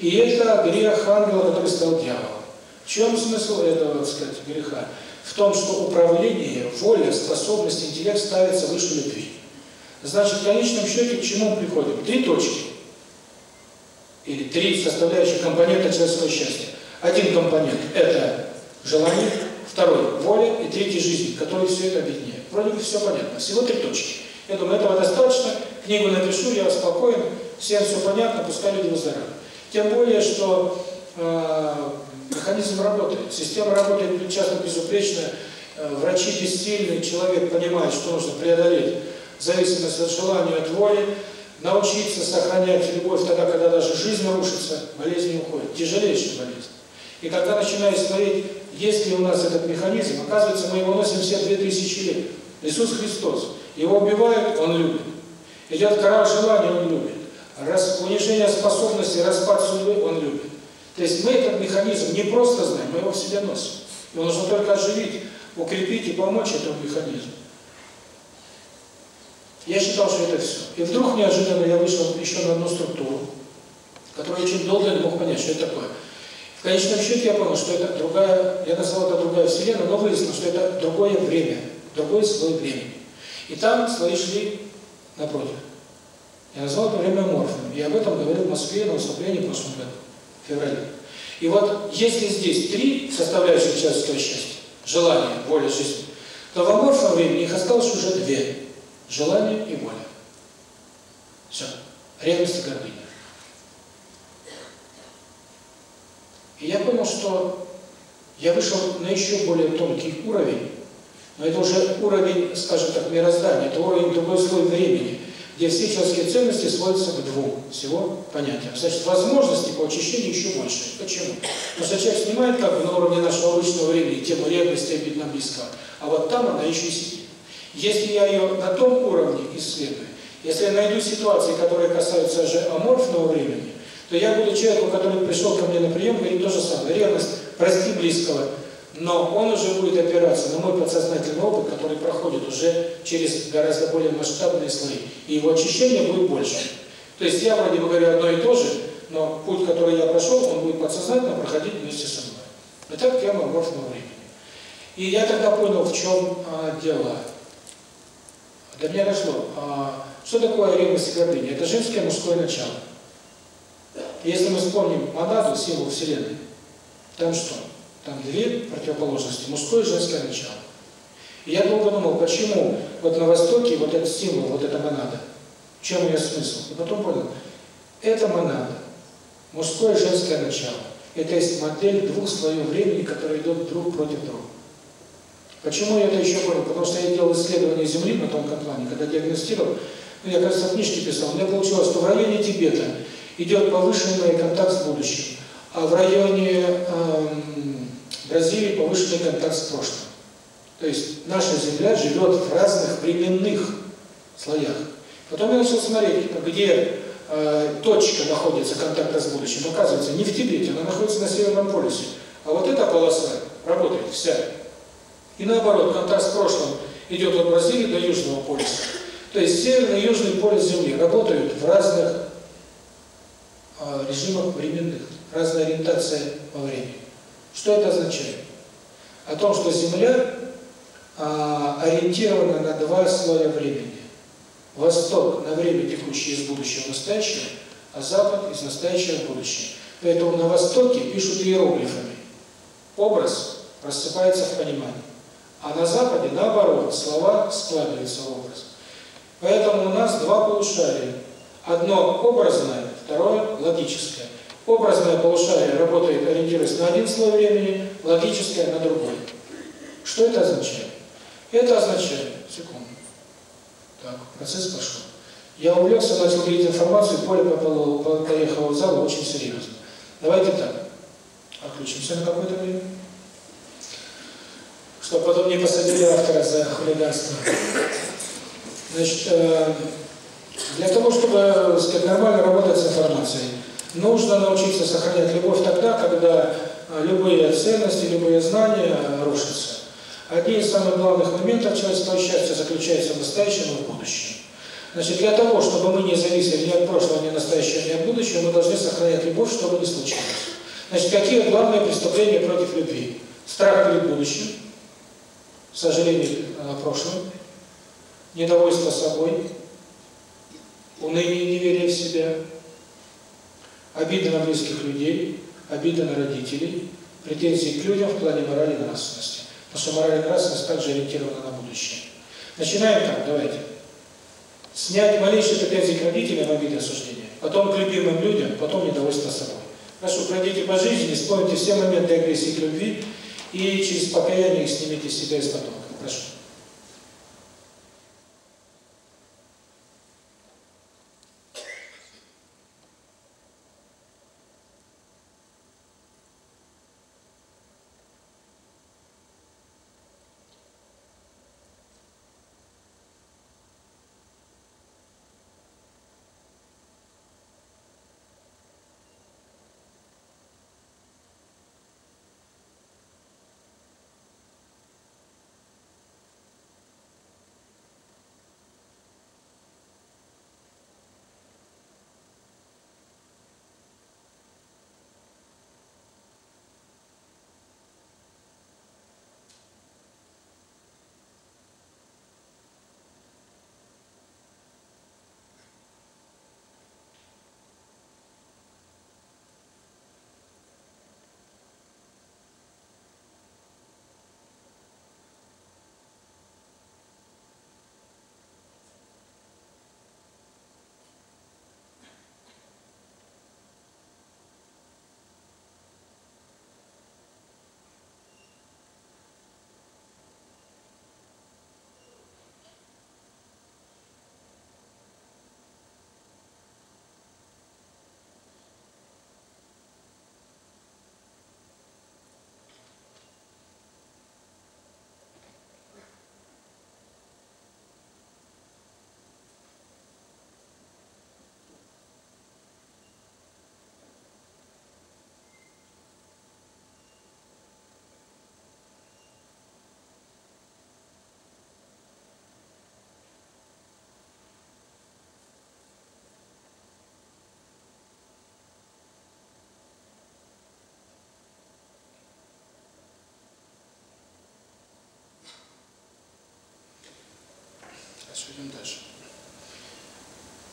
И это грех ангела, который стал дьяволом. В чем смысл этого, так сказать, греха? В том, что управление, воля, способность, интеллект ставится выше любви. Значит, в конечном счете к чему мы приходим? Три точки. Или три составляющих компонента человеческого счастья. Один компонент – это желание, второй – воля, и третий – жизнь, который все это объединяет. Вроде бы все понятно. Всего три точки. Я думаю, этого достаточно. Книгу напишу, я спокоен, всем все понятно, пускай люди выздоравливают. Тем более, что э, механизм работает. Система работает часто безупречно. Э, врачи бессильны, человек понимает, что нужно преодолеть зависимость от желания, от воли, научиться сохранять любовь тогда, когда даже жизнь рушится, болезнь уходит. Тяжелейшая болезнь. И когда начинаешь смотреть, есть ли у нас этот механизм, оказывается, мы его носим все 2000 лет. Иисус Христос. Его убивают, Он любит. Идет кора желания, Он любит. Раз, унижение способности, распад судьбы, Он любит. То есть мы этот механизм не просто знаем, мы его в себе носим. Его нужно только оживить, укрепить и помочь этому механизму. Я считал, что это все. И вдруг неожиданно я вышел еще на одну структуру, которую очень долго не мог понять, что это такое. В конечном счете я понял, что это другая, я назвал это другая вселенная, но выяснилось, что это другое время, другой слой времени. И там слои шли напротив. Я назвал это время морфным. И об этом говорил в Москве на выступлении в прошлом году, в феврале. И вот если здесь три составляющих человеческого счастья, желание, воля, жизнь, то в аморфном времени их осталось уже две – желание и воля. Все. Ревность и гордыня. И я понял, что я вышел на еще более тонкий уровень, но это уже уровень, скажем так, мироздания, это уровень другой слой времени, где все человеческие ценности сводятся к двум всего понятиям. Значит, возможности по очищению еще больше. Почему? Потому что человек снимает как бы на уровне нашего обычного времени тему ревности, обидно близкого, а вот там она еще сидит. Если я ее на том уровне исследую, если я найду ситуации, которые касаются же аморфного времени, то я буду человеку, который пришел ко мне на прием, говорит то же самое. Ревность, прости близкого, но он уже будет опираться на мой подсознательный опыт, который проходит уже через гораздо более масштабные слои. И его очищение будет больше. То есть я вроде бы говорю одно и то же, но путь, который я прошел, он будет подсознательно проходить вместе со мной. Это тема аморфного времени. И я тогда понял, в чем а, дело. До меня дошло. А, что такое ревность и гордыня? Это женское мужское начало. Если мы вспомним монаду, символ Вселенной, там что? Там две противоположности, мужское и женское начало. И я долго думал, почему вот на Востоке вот этот символ, вот эта монада, в чем ее смысл? И потом понял, это монада, мужское и женское начало. Это есть модель двух слоев времени, которые идут друг против друга. Почему я это еще понял? Потому что я делал исследование Земли на тонком плане, когда диагностировал, ну, я, кажется, книжки писал, у меня получилось, что в районе Тибета идет повышенный контакт с будущим, а в районе эм, Бразилии повышенный контакт с прошлым. То есть наша Земля живет в разных временных слоях. Потом я начал смотреть, где э, точка находится контакта с будущим. Оказывается, не в Тибете, она находится на Северном полюсе. А вот эта полоса работает вся. И наоборот, контакт с прошлым идет от Бразилии до Южного полюса. То есть Северный и Южный полюс Земли работают в разных э, режимах временных, разная ориентация во времени. Что это означает? О том, что Земля а, ориентирована на два слоя времени. Восток на время текущее из будущего в настоящее, а Запад из настоящего в будущее. Поэтому на Востоке пишут иероглифами. Образ рассыпается в понимании. А на Западе, наоборот, слова складываются в образ. Поэтому у нас два полушария. Одно образное, второе логическое. Образное полушарие работает, ориентируясь на один слой времени, логическое на другой. Что это означает? Это означает, секунду, так, процесс пошел. Я увлекся, начал видеть информацию, поле поехало в зал очень серьезно. Давайте так, отключимся на какое-то время, чтобы потом не посадили автора за хулиганство. Значит, э, для того, чтобы сказать, нормально работать с информацией, нужно научиться сохранять любовь тогда, когда э, любые ценности, любые знания рушатся. Один из самых главных моментов человеческого счастья заключается в настоящем и в будущем. Значит, для того, чтобы мы не зависели ни от прошлого, ни от настоящего, ни от будущего, мы должны сохранять любовь, что бы ни случилось. Значит, какие главные преступления против любви? Страх перед будущим, сожаление о прошлом, недовольство собой, уныние и в себя, обида на близких людей, обида на родителей, претензии к людям в плане морали и нравственности. Потому что мораль и нравственность также ориентирована на будущее. Начинаем так, давайте. Снять малейшие претензии к родителям, обиды, осуждения. Потом к любимым людям, потом недовольство собой. Прошу, пройдите по жизни, вспомните все моменты агрессии к любви и через покаяние их снимите с себя из потока. Прошу.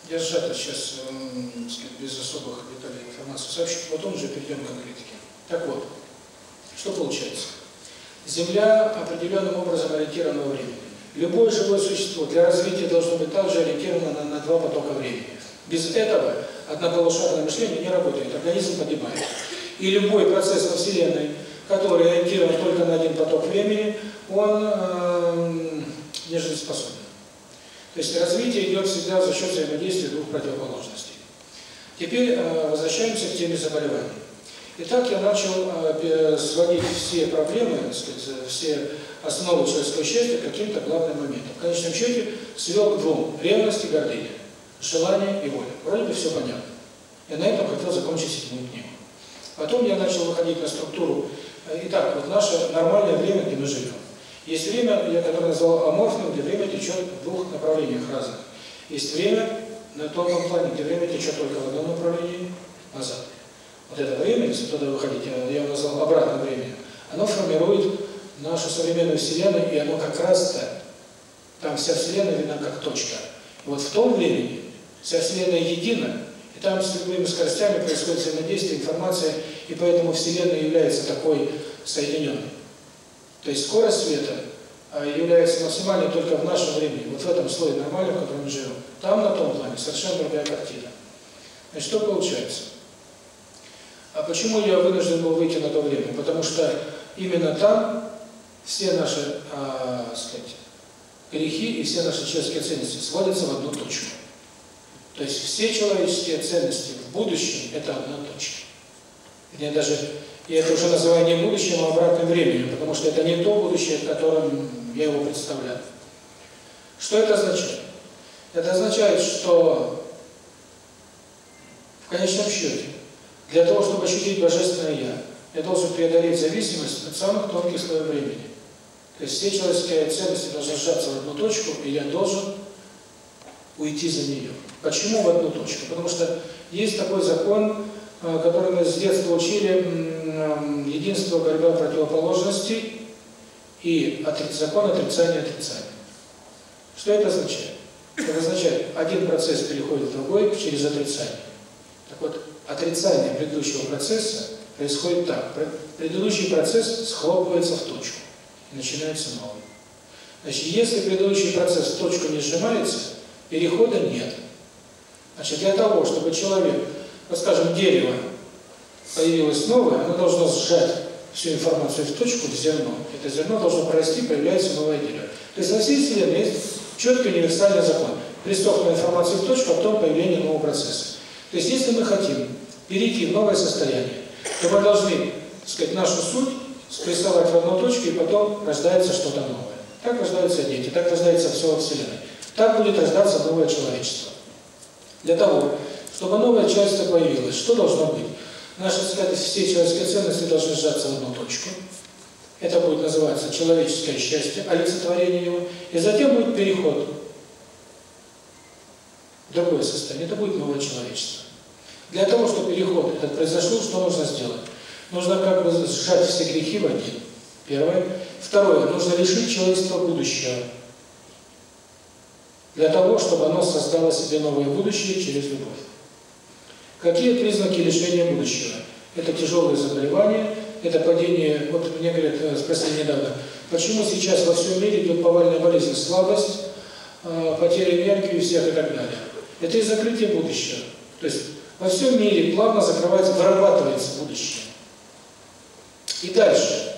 Я сжато сейчас, сказать, без особых деталей информации сообщу, потом уже перейдем к конкретике. Так вот, что получается? Земля определенным образом ориентирована во времени. Любое живое существо для развития должно быть также ориентировано на, на два потока времени. Без этого однополушарное мышление не работает, организм погибает. И любой процесс во Вселенной, который ориентирован только на один поток времени, он э, не жизнеспособен. То есть развитие идет всегда за счет взаимодействия двух противоположностей. Теперь э, возвращаемся к теме заболеваний. Итак, я начал э, сводить все проблемы, сказать, все основы человеческого счастья к каким-то главным моментам. В конечном счете свел к двум – ревность и гордыня, желание и воля. Вроде бы все понятно. Я на этом хотел закончить седьмую книгу. Потом я начал выходить на структуру. Итак, вот наше нормальное время, где мы живем. Есть время, я которое назвал аморфным, где время течет в двух направлениях разных. Есть время на тонком плане, где время течет только в одном направлении, назад. Вот это время, если туда выходить, я его назвал обратное время, оно формирует нашу современную Вселенную, и оно как раз-то, там вся Вселенная видна как точка. И вот в том времени вся Вселенная едина, и там с любыми скоростями происходит взаимодействие, информация, и поэтому Вселенная является такой соединенной. То есть скорость света а, является максимальной только в нашем времени, вот в этом слое нормальном, в котором мы живем. Там, на том плане, совершенно другая картина. Значит, что получается? А почему я вынужден был выйти на то время? Потому что именно там все наши, а, сказать, грехи и все наши человеческие ценности сводятся в одну точку. То есть все человеческие ценности в будущем – это одна точка. Я даже, и это уже называю не будущим, а обратным временем, потому что это не то будущее, в котором я его представляю. Что это означает? Это означает, что в конечном счете, для того, чтобы ощутить Божественное Я, я должен преодолеть зависимость от самых тонких слоев времени. То есть все человеческие ценности должны сжаться в одну точку, и я должен уйти за нее. Почему в одну точку? Потому что есть такой закон, э, который мы с детства учили, единство, борьба противоположностей и закон отрицания отрицания. Что это означает? Это означает, один процесс переходит в другой через отрицание. Так вот, отрицание предыдущего процесса происходит так. Предыдущий процесс схлопывается в точку, и начинается новый. Значит, если предыдущий процесс в точку не сжимается, перехода нет. Значит, для того, чтобы человек, вот скажем, дерево появилось новое, оно должно сжать всю информацию в точку, в зерно. Это зерно должно прорасти, появляется новое дерево. То есть во всей Вселенной есть четкий универсальный закон. Пристопная информация в точку, а потом появление нового процесса. То есть если мы хотим перейти в новое состояние, то мы должны, так сказать, нашу суть спрессовать в одну точку, и потом рождается что-то новое. Так рождаются дети, так рождается все во Вселенной. Так будет рождаться новое человечество. Для того, чтобы новое человечество появилось, что должно быть? Наши все человеческие ценности должны сжаться в одну точку. Это будет называться человеческое счастье, олицетворение его. И затем будет переход в другое состояние. Это будет новое человечество. Для того, чтобы переход этот произошел, что нужно сделать? Нужно как бы сжать все грехи в один. Первое. Второе. Нужно лишить человечества будущего. Для того, чтобы оно создало себе новое будущее через любовь. Какие признаки лишения будущего? Это тяжелые заболевания, это падение, вот мне говорят, э, спросили недавно, почему сейчас во всем мире идет повальная болезнь, слабость, э, потеря энергии всех и так далее. Это из закрытия будущего. То есть во всем мире плавно закрывается, вырабатывается будущее. И дальше.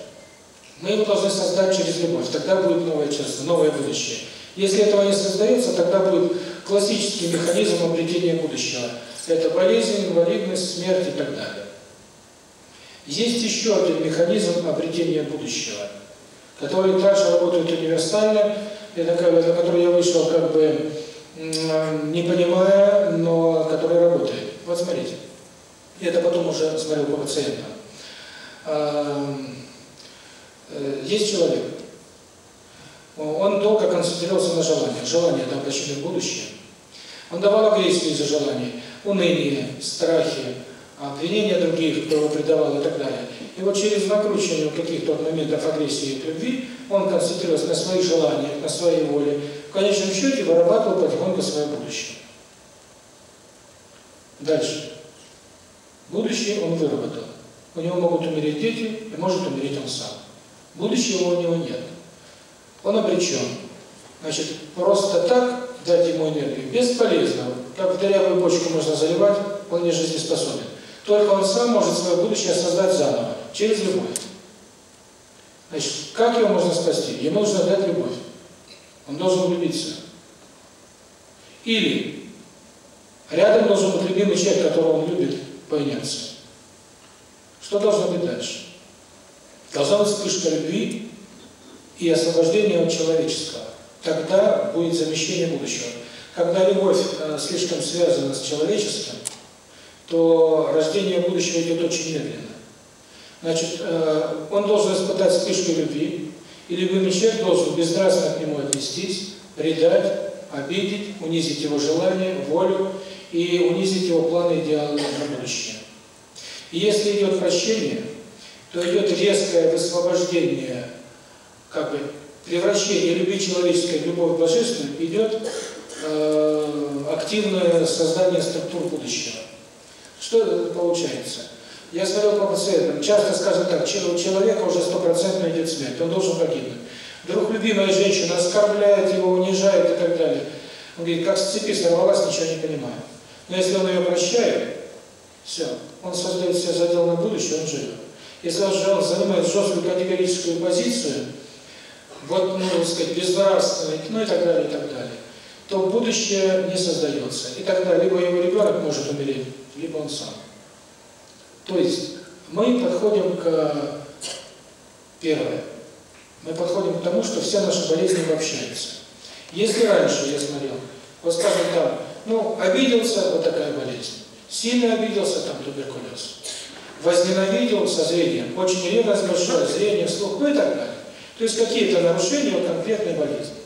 Мы его должны создать через любовь. Тогда будет новое чувство, новое будущее. Если этого не создается, тогда будет классический механизм обретения будущего. Это болезнь, инвалидность, смерть и так далее. Есть еще один механизм обретения будущего, который также работает универсально, это, на который я вышел как бы не понимая, но который работает. Вот смотрите. Это потом уже смотрел по пациентам. Э, есть человек. Он долго концентрировался на желаниях. Желание – это обращение в будущее. Он давал агрессию из-за желаний, уныние, страхи, обвинения других, кто его предавал и так далее. И вот через накручивание каких-то моментов агрессии и любви он концентрируется на своих желаниях, на своей воле, в конечном счете вырабатывал потихоньку свое будущее. Дальше. Будущее он выработал. У него могут умереть дети, и может умереть он сам. Будущего у него нет. Он обречен. Значит, просто так дать ему энергию бесполезно. Как в дырявую бочку можно заливать, он не жизнеспособен. Только он сам может свое будущее создать заново, через любовь. Значит, как его можно спасти? Ему нужно дать любовь. Он должен влюбиться. Или рядом должен быть любимый человек, которого он любит, по инерции. Что должно быть дальше? Должна быть вспышка любви и освобождение от человеческого. Тогда будет замещение будущего. Когда любовь э, слишком связана с человеческим, то рождение будущего идет очень медленно. Значит, э, он должен испытать вспышку любви, и любимый человек должен безнравственно к нему отнестись, предать, обидеть, унизить его желание, волю и унизить его планы, идеалы на будущее. И если идет прощение, то идет резкое высвобождение, как бы превращение любви человеческой в любовь божественную, идет э, активное создание структур будущего. Что получается? Я смотрел по пациентам, часто скажут так, у человека уже стопроцентно идет смерть, он должен погибнуть. Вдруг любимая женщина оскорбляет его, унижает и так далее. Он говорит, как с цепи сорвалась, ничего не понимаю. Но если он ее прощает, все, он создает себе задел на будущее, он живет. Если он занимает жесткую категорическую позицию, вот, ну, сказать, безнравственный, ну и так далее, и так далее, то будущее не создается. И тогда либо его ребенок может умереть, либо он сам. То есть мы подходим к первое. Мы подходим к тому, что все наши болезни обобщаются. Если раньше я смотрел, вот скажем там, ну, обиделся, вот такая болезнь. Сильно обиделся, там туберкулез. Возненавидел со зрением, очень ревность большое, зрение, слух, ну и так далее. То есть какие-то нарушения у конкретной болезни.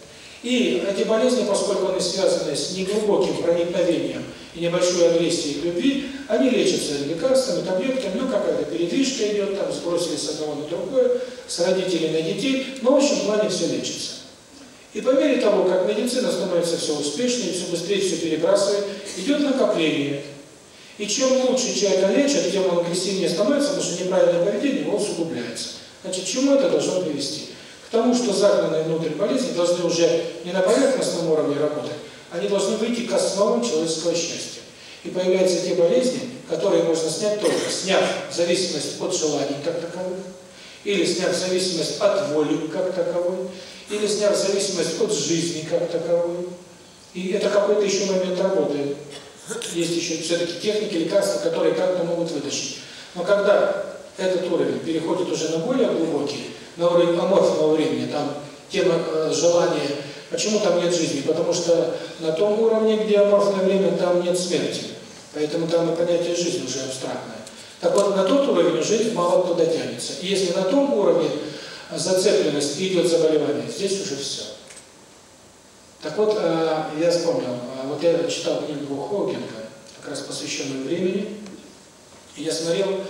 И эти болезни, поскольку они связаны с неглубоким проникновением и небольшой агрессией к любви, они лечатся лекарствами, таблетками, ну какая-то передвижка идет, там сбросили с одного на другое, с родителей на детей, но в общем плане все лечится. И по мере того, как медицина становится все успешнее, все быстрее все перебрасывает, идет накопление. И чем лучше человека лечат, тем он агрессивнее становится, потому что неправильное поведение его усугубляется. Значит, чему это должно привести? К тому, что загнанные внутрь болезни должны уже не на поверхностном уровне работать, они должны выйти к основам человеческого счастья. И появляются те болезни, которые можно снять только сняв зависимость от желаний как таковых, или сняв зависимость от воли как таковой, или сняв зависимость от жизни как таковой. И это какой-то еще момент работы. Есть еще все-таки техники, лекарства, которые как-то могут вытащить. Но когда этот уровень переходит уже на более глубокий, на уровень аморфного времени, там тема э, желания, почему там нет жизни? Потому что на том уровне, где аморфное время, там нет смерти. Поэтому там и понятие жизни уже абстрактное. Так вот, на тот уровень уже мало кто дотянется. И если на том уровне зацепленность идет заболевание, здесь уже все. Так вот, э, я вспомнил, э, вот я читал книгу Хогинга, как раз посвященную времени, и я смотрел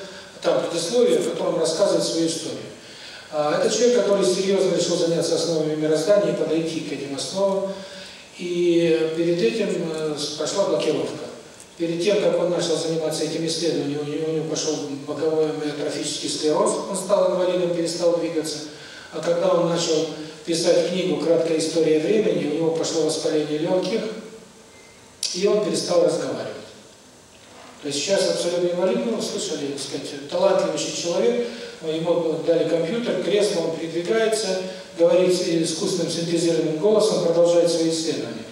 там предисловие, в котором рассказывает свою историю. А, это человек, который серьезно решил заняться основами мироздания и подойти к этим основам, и перед этим э, прошла блокировка. Перед тем, как он начал заниматься этим исследованием, у него, у него пошел боковой амиотрофический склероз, он стал инвалидом, перестал двигаться. А когда он начал писать книгу «Краткая история времени», у него пошло воспаление легких, и он перестал разговаривать. То есть сейчас абсолютно инвалид, ну, слышали, так сказать, талантливый человек, ему дали компьютер, кресло, он передвигается, говорит искусственным синтезированным голосом, продолжает свои исследования.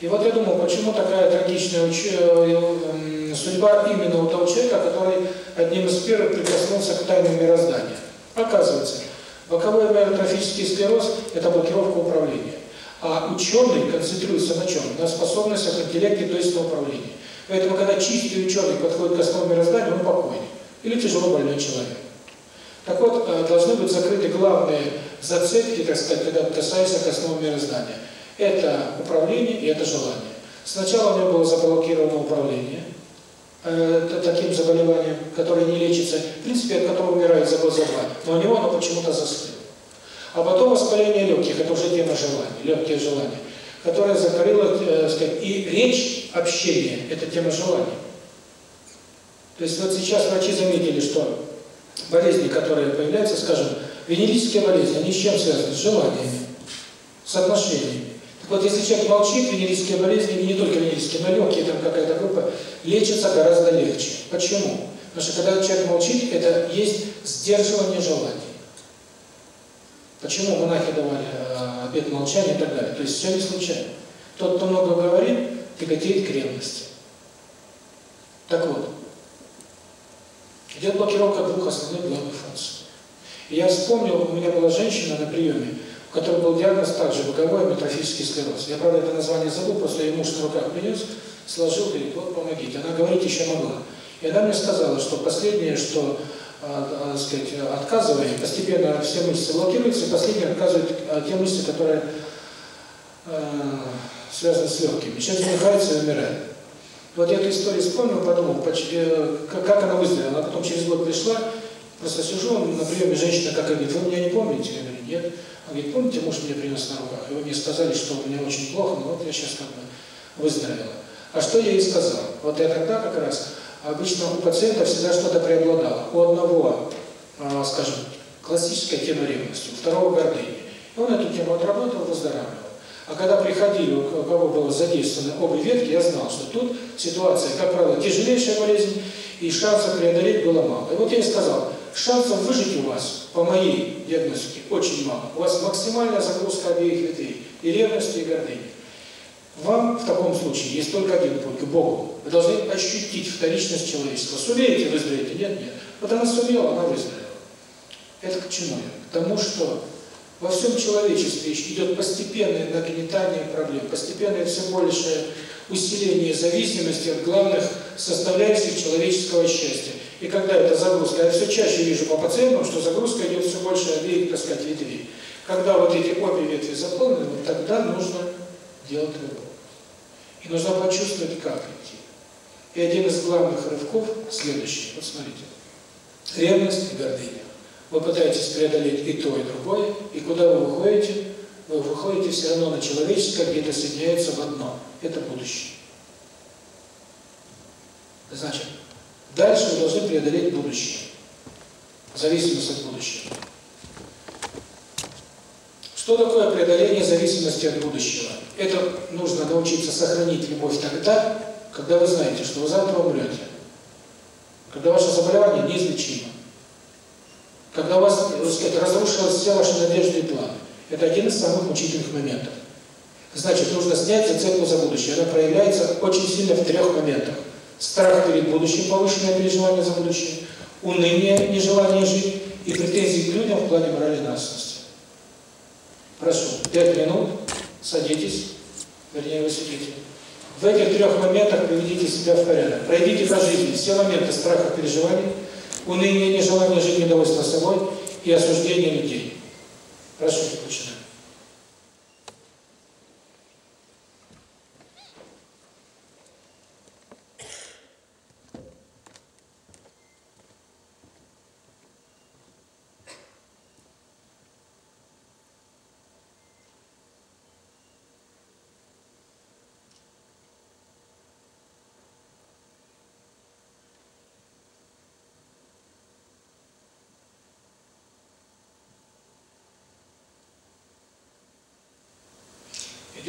И вот я думал, почему такая трагичная э, судьба именно у того человека, который одним из первых прикоснулся к тайнам мироздания. Оказывается, боковой амиотрофический склероз – это блокировка управления. А ученый концентрируется на чем? На способностях интеллекта, то есть на управлении. Поэтому, когда чистый ученый подходит к основам мироздания, он покойный. Или тяжело больной человек. Так вот, э, должны быть закрыты главные зацепки, так сказать, когда касаются к основам мироздания это управление и это желание. Сначала у него было заблокировано управление, э, таким заболеванием, которое не лечится, в принципе, от которого умирает за год, за два, но у него оно почему-то застыло. А потом воспаление легких, это уже тема желания, легкие желания, которая закрыла, э, сказать, и речь, общение, это тема желания. То есть вот сейчас врачи заметили, что болезни, которые появляются, скажем, венерические болезни, они с чем связаны? С желаниями, с отношениями. Вот если человек молчит, венерические болезни, не только венерические, но легкие, там какая-то группа, лечатся гораздо легче. Почему? Потому что когда человек молчит, это есть сдерживание желаний. Почему монахи давали э, обет молчания и так далее? То есть все не случайно. Тот, кто много говорит, тяготеет к ревности. Так вот, идет блокировка двух основных главных функций. И я вспомнил, у меня была женщина на приеме, у которой был диагноз также боковой амитрофический склероз. Я, правда, это название забыл, просто ее муж на руках принес, сложил, говорит, вот помогите. Она говорить еще могла. И она мне сказала, что последнее, что э, сказать, отказываем, постепенно все мышцы блокируются, и последнее отказывают э, те мышцы, которые э, связаны с легкими. Сейчас задыхается и умирает. Вот я эту историю вспомнил, подумал, как она выздоровела. Она потом через год пришла, просто сижу на приеме, женщина как говорит, вы меня не помните? Я говорю, нет. Он говорит, помните, муж мне принес на руках, и вы мне сказали, что у меня очень плохо, но вот я сейчас как бы выздоровела. А что я ей сказал? Вот я тогда как раз, обычно у пациента всегда что-то преобладало. У одного, скажем, классическая тема ревности, у второго гордыни. Он эту тему отработал, выздоравливал. А когда приходили, у кого было задействованы обе ветки, я знал, что тут ситуация, как правило, тяжелейшая болезнь, и шансов преодолеть было мало. И вот я и сказал, шансов выжить у вас, по моей диагностике, очень мало. У вас максимальная загрузка обеих ветвей, и ревности, и гордыни. Вам в таком случае есть только один путь, к Богу. Вы должны ощутить вторичность человечества. Сумеете выздороветь? Нет, нет. Вот она сумела, она выздоровела. Это к чему я? К тому, что во всем человечестве идет постепенное нагнетание проблем, постепенное все большее усиление зависимости от главных составляющих человеческого счастья. И когда эта загрузка, я все чаще вижу по пациентам, что загрузка идет все больше обеих, так сказать, ветвей. Когда вот эти обе ветви заполнены, вот тогда нужно делать выбор. И нужно почувствовать, как идти. И один из главных рывков следующий. Вот смотрите. Ревность и гордыня. Вы пытаетесь преодолеть и то, и другое, и куда вы выходите? Вы выходите все равно на человеческое, где-то соединяется в одно. Это будущее. Значит, дальше вы должны преодолеть будущее. Зависимость от будущего. Что такое преодоление зависимости от будущего? Это нужно научиться сохранить любовь тогда, когда вы знаете, что вы завтра умрете. Когда ваше заболевание неизлечимо когда у вас, так сказать, разрушилась вся ваша надежда и планы. Это один из самых мучительных моментов. Значит, нужно снять зацепку за будущее. Она проявляется очень сильно в трех моментах. Страх перед будущим, повышенное переживание за будущее, уныние, нежелание жить и претензии к людям в плане морали нравственности. Прошу, пять минут, садитесь, вернее, вы сидите. В этих трех моментах приведите себя в порядок. Пройдите по жизни все моменты страха, переживаний, уныние, нежелание жить, недовольство собой и осуждение людей. Прошу, начинаем.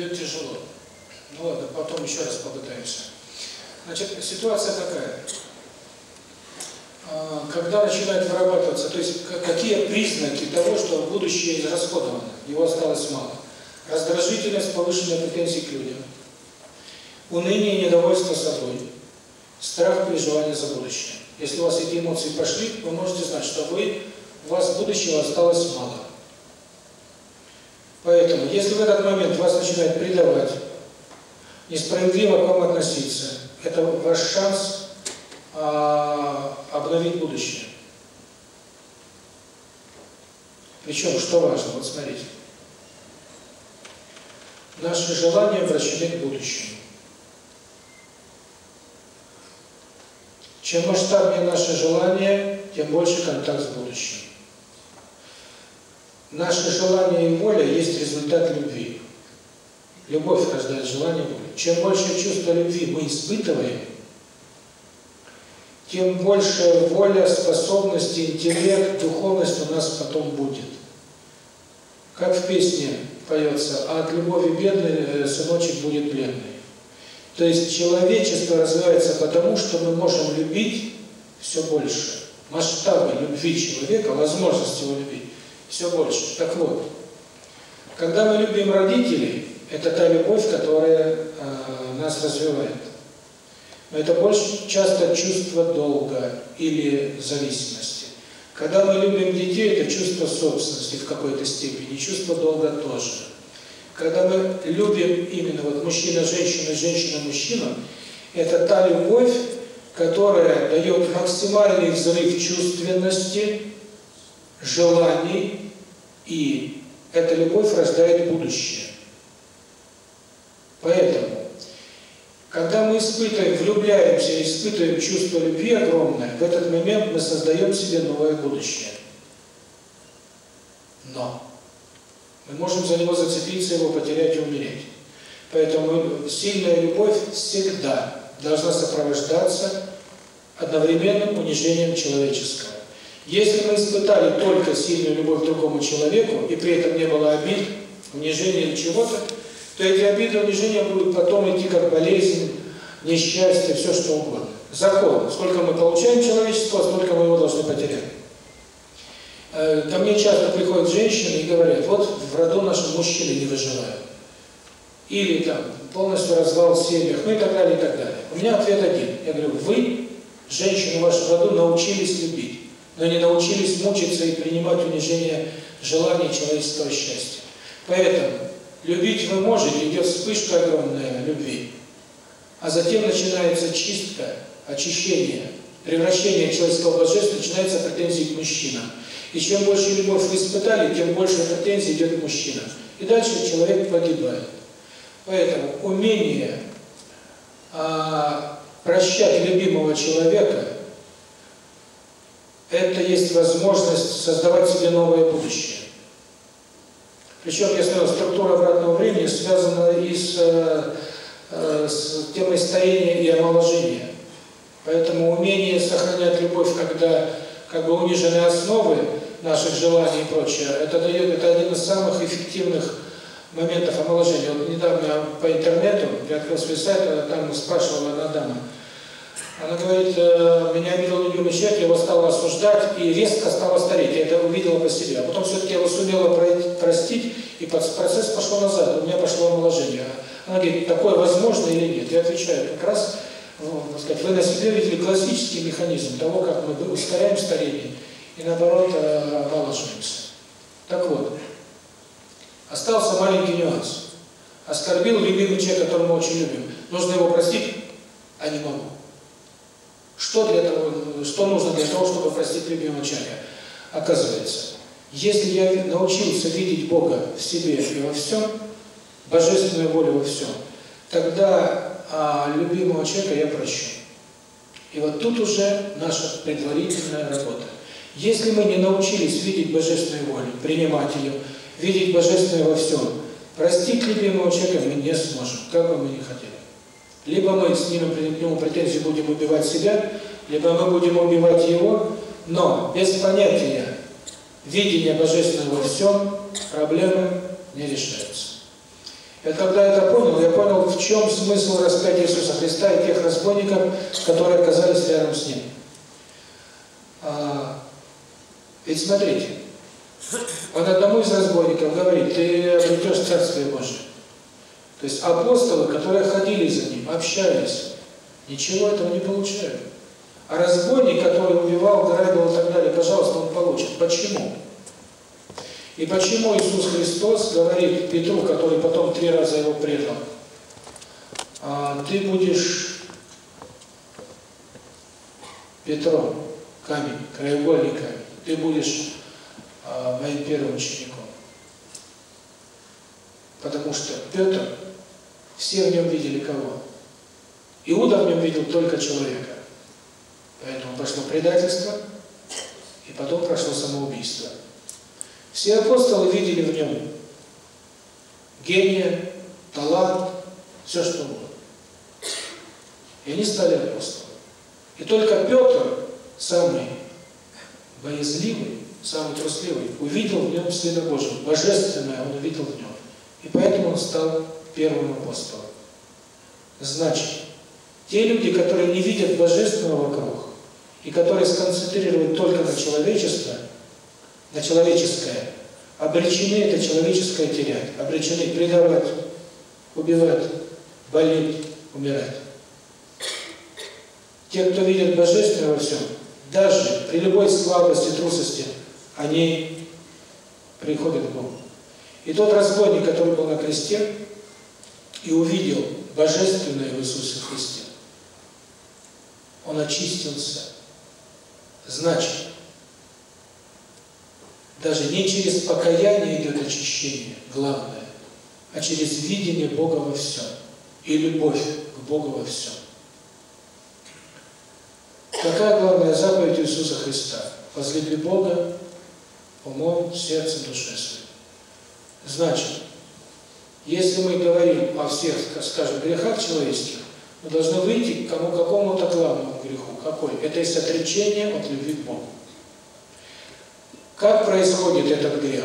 Идет тяжело. Ну ладно, потом еще раз попытаемся. Значит, ситуация такая. А, когда начинает вырабатываться, то есть какие признаки того, что будущее израсходовано, его осталось мало. Раздражительность, повышенная претензии к людям, уныние и недовольство собой, страх переживания за будущее. Если у вас эти эмоции пошли, вы можете знать, что вы, у вас будущего осталось мало. Поэтому, если в этот момент вас начинают предавать, несправедливо к вам относиться, это ваш шанс а, обновить будущее. Причем, что важно, вот смотрите. Наши желания обращены к будущему. Чем масштабнее наше желание, тем больше контакт с будущим. Наше желание и воля есть результат любви. Любовь рождает желание и волю. Чем больше чувства любви мы испытываем, тем больше воля, способности, интеллект, духовность у нас потом будет. Как в песне поется, а от любови бедный э, сыночек будет бледный. То есть человечество развивается потому, что мы можем любить все больше. Масштабы любви человека, возможность его любить все больше. Так вот, когда мы любим родителей, это та любовь, которая э, нас развивает. Но это больше часто чувство долга или зависимости. Когда мы любим детей, это чувство собственности в какой-то степени, чувство долга тоже. Когда мы любим именно вот мужчина-женщина, женщина-мужчина, это та любовь, которая дает максимальный взрыв чувственности, желаний, и эта любовь рождает будущее. Поэтому, когда мы испытываем, влюбляемся, испытываем чувство любви огромное, в этот момент мы создаем себе новое будущее. Но мы можем за него зацепиться, его потерять и умереть. Поэтому сильная любовь всегда должна сопровождаться одновременным унижением человеческого. Если мы испытали только сильную любовь к другому человеку, и при этом не было обид, унижения или чего-то, то эти обиды, унижения будут потом идти как болезнь, несчастье, все что угодно. Закон. Сколько мы получаем человечества, столько мы его должны потерять. Э, ко мне часто приходят женщины и говорят, вот в роду наши мужчины не выживают. Или там полностью развал в семьях, ну и так далее, и так далее. У меня ответ один. Я говорю, вы, женщины в вашем роду, научились любить, но не научились мучиться и принимать унижение желаний человеческого счастья. Поэтому любить вы можете, идет вспышка огромная любви, а затем начинается чистка, очищение, превращение человеческого божества, начинается претензии к мужчинам. И чем больше любовь вы испытали, тем больше претензий идет к мужчинам. И дальше человек погибает. Поэтому умение а, прощать любимого человека – это есть возможность создавать себе новое будущее. Причем, я сказал, структура обратного времени связана и с, э, с темой старения и омоложения. Поэтому умение сохранять любовь, когда как бы унижены основы наших желаний и прочее, это дает, это один из самых эффективных моментов омоложения. Вот недавно по интернету, я открыл свой сайт, там спрашивала одна дама, она говорит, э, меня видел любимый человек, я его стала осуждать и резко стала стареть. Я это увидела по себе. А потом все-таки я его сумела простить, и процесс пошел назад, у меня пошло омоложение. Она говорит, такое возможно или нет? Я отвечаю, как раз, ну, сказать, вы на себе видели классический механизм того, как мы ускоряем старение и наоборот э, омоложиваемся. Так вот, остался маленький нюанс. Оскорбил любимый человек, которого мы очень любим. Нужно его простить, а не могу. Что для того, что нужно для того, чтобы простить любимого человека? Оказывается, если я научился видеть Бога в себе и во всем, божественную волю во всем, тогда а, любимого человека я прощу. И вот тут уже наша предварительная работа. Если мы не научились видеть божественную волю, принимать ее, видеть божественное во всем, простить любимого человека мы не сможем, как бы мы ни хотели. Либо мы с ним, к нему претензии будем убивать себя, либо мы будем убивать его, но без понятия видения Божественного во всем проблемы не решаются. И когда я это понял, я понял, в чем смысл распятия Иисуса Христа и тех разбойников, которые оказались рядом с Ним. А, ведь смотрите, он одному из разбойников говорит, ты обретешь Царствие Божие. То есть апостолы, которые ходили за ним, общались, ничего этого не получают. А разбойник, который убивал, грабил и так далее, пожалуйста, он получит. Почему? И почему Иисус Христос говорит Петру, который потом три раза его предал, а, ты будешь Петром, камень, краеугольный камень, ты будешь а, моим первым учеником. Потому что Петр все в нем видели кого? Иуда в нем видел только человека. Поэтому пошло предательство, и потом прошло самоубийство. Все апостолы видели в нем гения, талант, все что угодно. И они стали апостолами. И только Петр, самый боязливый, самый трусливый, увидел в нем Сына Божьего. Божественное он увидел в нем. И поэтому он стал первым апостолом. Значит, те люди, которые не видят Божественного вокруг, и которые сконцентрируют только на человечество, на человеческое, обречены это человеческое терять, обречены предавать, убивать, болеть, умирать. Те, кто видит Божественное во всем, даже при любой слабости, трусости, они приходят к Богу. И тот разбойник, который был на кресте и увидел Божественное в Иисусе Христе, он очистился. Значит, даже не через покаяние идет очищение, главное, а через видение Бога во всем и любовь к Богу во всем. Какая главная заповедь Иисуса Христа? Возлюби Бога умом, сердцем, душой своей. Значит, если мы говорим о всех, скажем, грехах человеческих, мы должны выйти к кому какому-то главному греху. Какой? Это есть отречение от любви к Богу. Как происходит этот грех?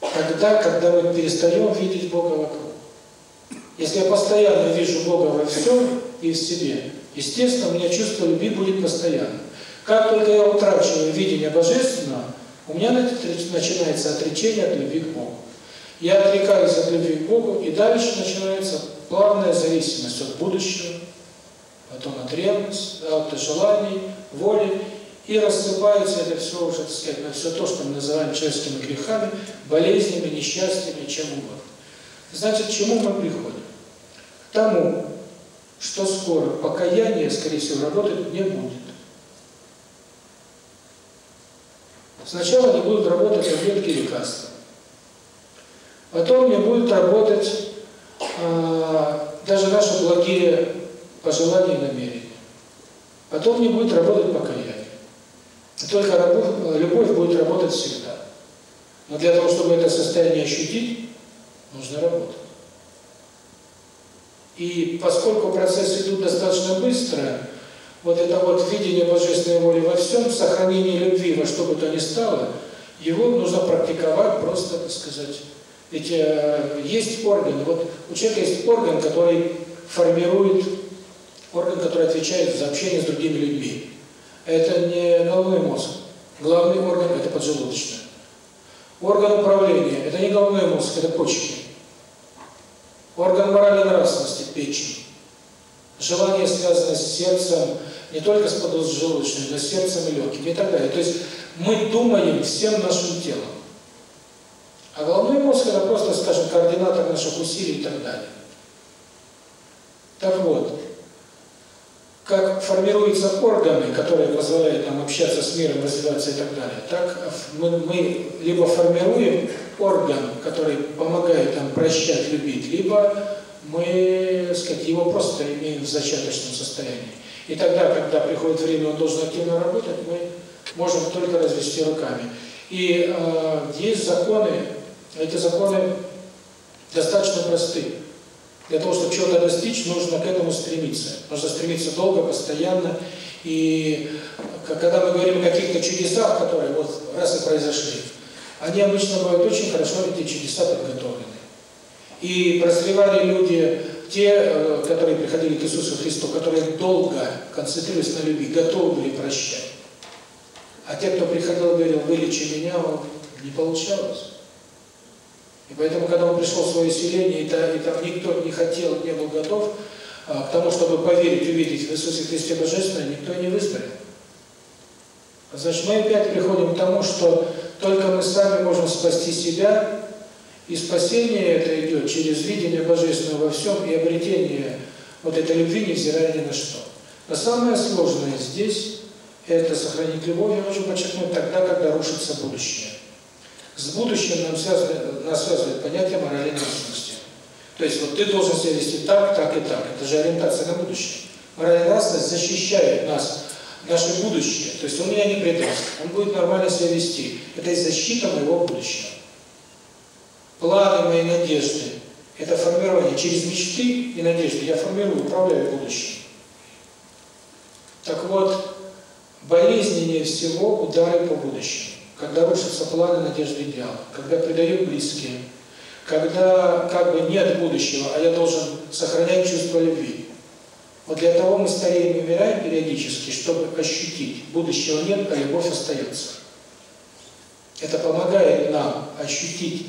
Тогда, когда мы перестаем видеть Бога вокруг. Если я постоянно вижу Бога во всем и в себе, естественно, у меня чувство любви будет постоянно. Как только я утрачиваю видение Божественного, у меня начинается отречение от любви к Богу. Я отрекаюсь от любви к Богу, и дальше начинается плавная зависимость от будущего, потом от ревности, от желаний, воли, и рассыпается это все уже, так сказать, на все то, что мы называем человеческими грехами, болезнями, несчастьями, чем угодно. Значит, к чему мы приходим? К тому, что скоро покаяние, скорее всего, работать не будет. Сначала не будут работать таблетки лекарства. Потом не будут работать э, даже наши благие пожелания и намерения. Потом не будет работать покаяние. Только любовь, любовь будет работать всегда. Но для того, чтобы это состояние ощутить, нужно работать. И поскольку процессы идут достаточно быстро, вот это вот видение Божественной воли во всем, сохранение любви во что бы то ни стало, его нужно практиковать просто, так сказать. Ведь э, есть органы, вот у человека есть орган, который формирует, орган, который отвечает за общение с другими людьми. Это не головной мозг. Главный орган – это поджелудочная. Орган управления – это не головной мозг, это почки. Орган морали нравственности – печень. Желание связано с сердцем, не только с поджелудочной, но с сердцем и легким и так далее. То есть мы думаем всем нашим телом. А головной мозг – это просто, скажем, координатор наших усилий и так далее. Так вот, как формируются органы, которые позволяют нам общаться с миром, развиваться и так далее, так мы, мы либо формируем орган, который помогает нам прощать, любить, либо мы, так сказать, его просто имеем в зачаточном состоянии. И тогда, когда приходит время, он должен активно работать, мы можем только развести руками. И э, есть законы, эти законы достаточно простые. Для того, чтобы чего-то достичь, нужно к этому стремиться. Нужно стремиться долго, постоянно. И когда мы говорим о каких-то чудесах, которые вот раз и произошли, они обычно бывают очень хорошо, эти чудеса подготовлены. И прозревали люди, те, э, которые приходили к Иисусу Христу, которые долго концентрировались на любви, готовы были прощать. А те, кто приходил и говорил, вылечи меня, не получалось. И поэтому, когда он пришел в свое селение, и, та, и там никто не хотел, не был готов а, к тому, чтобы поверить, увидеть в Иисусе Христе Божественное, никто не выздоровел. Значит, мы опять приходим к тому, что только мы сами можем спасти себя, и спасение это идет через видение Божественного во всем и обретение вот этой любви, невзирая ни на что. Но самое сложное здесь – это сохранить любовь, я хочу подчеркнуть, тогда, когда рушится будущее. С будущим нам связывает, нас связывает понятие морали нравственности. То есть вот ты должен себя вести так, так и так. Это же ориентация на будущее. Моральная нравственность защищает нас, наше будущее. То есть он меня не предаст, он будет нормально себя вести. Это и защита моего будущего. Планы мои надежды – это формирование через мечты и надежды. Я формирую, управляю будущим. Так вот, болезненнее всего удары по будущему когда рушатся планы, надежды, идеалы, когда предают близкие, когда как бы нет будущего, а я должен сохранять чувство любви. Вот для того мы стареем и умираем периодически, чтобы ощутить, будущего нет, а любовь остается. Это помогает нам ощутить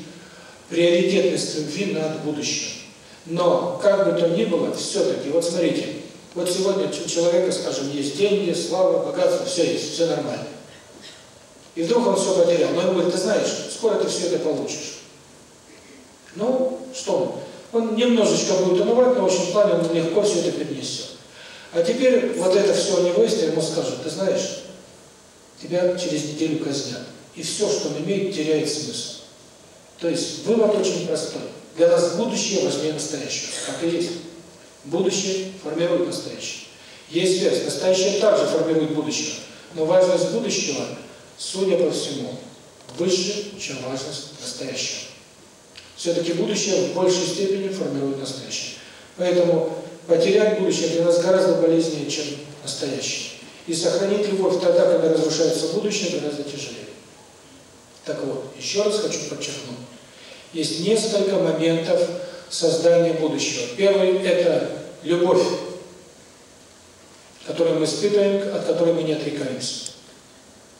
приоритетность любви над будущим. Но, как бы то ни было, все-таки, вот смотрите, вот сегодня у человека, скажем, есть деньги, слава, богатство, все есть, все нормально. И вдруг он все потерял. Но он говорит, ты знаешь, скоро ты все это получишь. Ну, что он? Он немножечко будет унывать, но в общем плане он легко все это перенесет. А теперь вот это все у него есть, ему скажут, ты знаешь, тебя через неделю казнят. И все, что он имеет, теряет смысл. То есть вывод очень простой. Для нас будущее важнее настоящего. Как и есть. Будущее формирует настоящее. Есть связь. Настоящее также формирует будущее. Но важность будущего судя по всему, выше, чем важность настоящего. Все-таки будущее в большей степени формирует настоящее. Поэтому потерять будущее для нас гораздо болезнее, чем настоящее. И сохранить любовь тогда, когда разрушается будущее, гораздо тяжелее. Так вот, еще раз хочу подчеркнуть. Есть несколько моментов создания будущего. Первый – это любовь, которую мы испытываем, от которой мы не отрекаемся.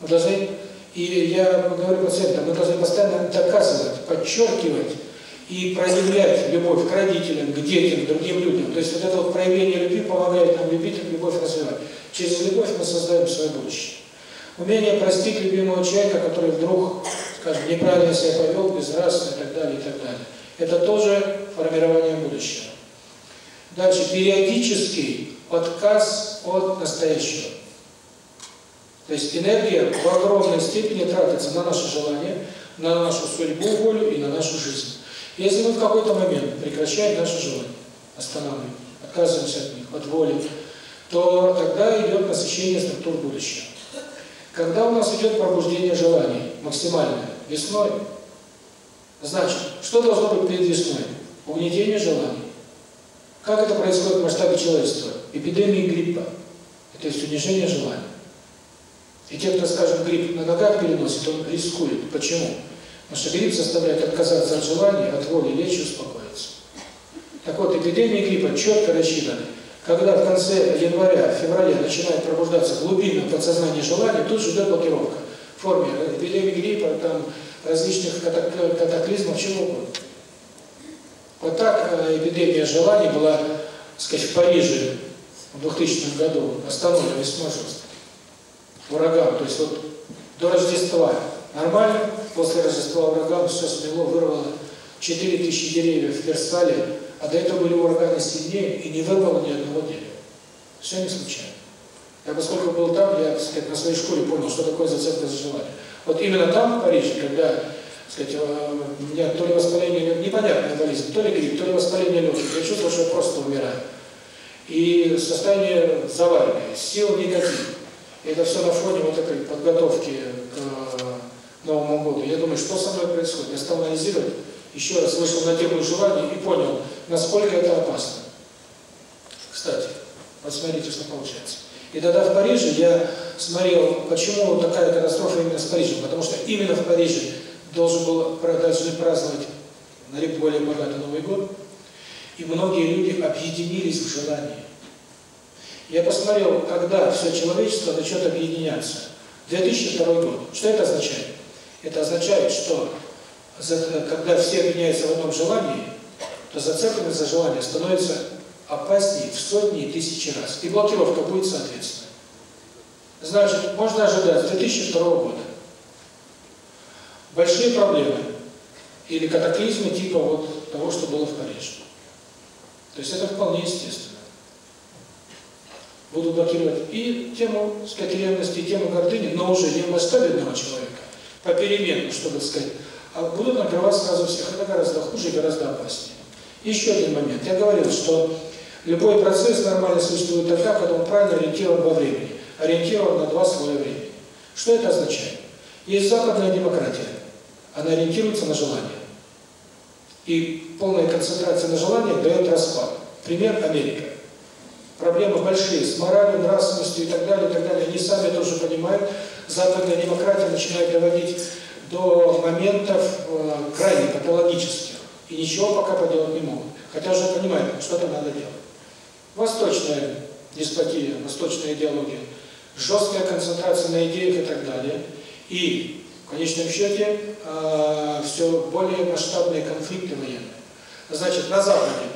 Мы должны, и я говорю пациентам, мы должны постоянно доказывать, подчеркивать и проявлять любовь к родителям, к детям, к другим людям. То есть вот это вот проявление любви помогает нам любить и любовь развивать. Через любовь мы создаем свое будущее. Умение простить любимого человека, который вдруг, скажем, неправильно себя повел, безнравственно и так далее, и так далее. Это тоже формирование будущего. Дальше, периодический отказ от настоящего. То есть энергия в огромной степени тратится на наши желания, на нашу судьбу, волю и на нашу жизнь. Если мы в какой-то момент прекращаем наши желания, останавливаем, отказываемся от них, от воли, то тогда идет насыщение структур будущего. Когда у нас идет пробуждение желаний максимальное весной, значит, что должно быть перед весной? Угнетение желаний. Как это происходит в масштабе человечества? Эпидемии гриппа. Это есть унижение желаний. И те, кто, скажем, грипп на ногах переносит, он рискует. Почему? Потому что грипп заставляет отказаться от желаний, от воли, лечь и успокоиться. Так вот, эпидемии гриппа четко рассчитаны. Когда в конце января, февраля начинает пробуждаться глубинное подсознание желаний, тут же идет блокировка в форме эпидемии гриппа, там, различных катаклизмов, чего угодно. Вот так э, эпидемия желаний была, сказать, в Париже в 2000 году остановлена весьма жестко. Ураган, то есть вот до Рождества нормально, после Рождества ураган все смело, вырвало 4000 деревьев в Версале, а до этого были ураганы сильнее и не вырвало ни одного дерева. Все не случайно. Я поскольку был там, я, так сказать, на своей школе понял, что такое зацепка за желание. Вот именно там, в Париже, когда сказать, э, у меня то ли воспаление, непонятная болезнь, то ли грипп, то ли воспаление легких, я чувствовал, что я просто умираю. И состояние заваленное, сил никаких. Это все на фоне вот этой подготовки к э, Новому году. Я думаю, что со мной происходит? Я стал анализировать, еще раз вышел на тему желаний и понял, насколько это опасно. Кстати, посмотрите, что получается. И тогда в Париже я смотрел, почему такая катастрофа именно с Парижем. Потому что именно в Париже должен был должны праздновать более богатый Новый год. И многие люди объединились в желании. Я посмотрел, когда все человечество начнет объединяться. 2002 год. Что это означает? Это означает, что когда все объединяются в одном желании, то зацепленность за желание становится опаснее в сотни и тысячи раз. И блокировка будет соответственно. Значит, можно ожидать с 2002 года большие проблемы или катаклизмы типа вот того, что было в Париже. То есть это вполне естественно. Буду блокировать и тему, ревности, и тему гордыни, но уже не в масштабе одного человека, попеременно, чтобы сказать, а будут накрывать сразу всех. Это гораздо хуже и гораздо опаснее. Еще один момент. Я говорил, что любой процесс нормально существует тогда, когда он правильно ориентирован во времени. Ориентирован на два слоя времени. Что это означает? Есть западная демократия. Она ориентируется на желание. И полная концентрация на желаниях дает распад. Пример – Америка. Проблемы большие с моралью, нравственностью и так далее, и так далее. Они сами тоже понимают. Западная демократия начинает доводить до моментов э, крайне патологических. И ничего пока поделать не могут. Хотя уже понимают, что-то надо делать. Восточная деспотия, восточная идеология, жесткая концентрация на идеях и так далее. И в конечном счете э, все более масштабные конфликты военные. Значит, на Западе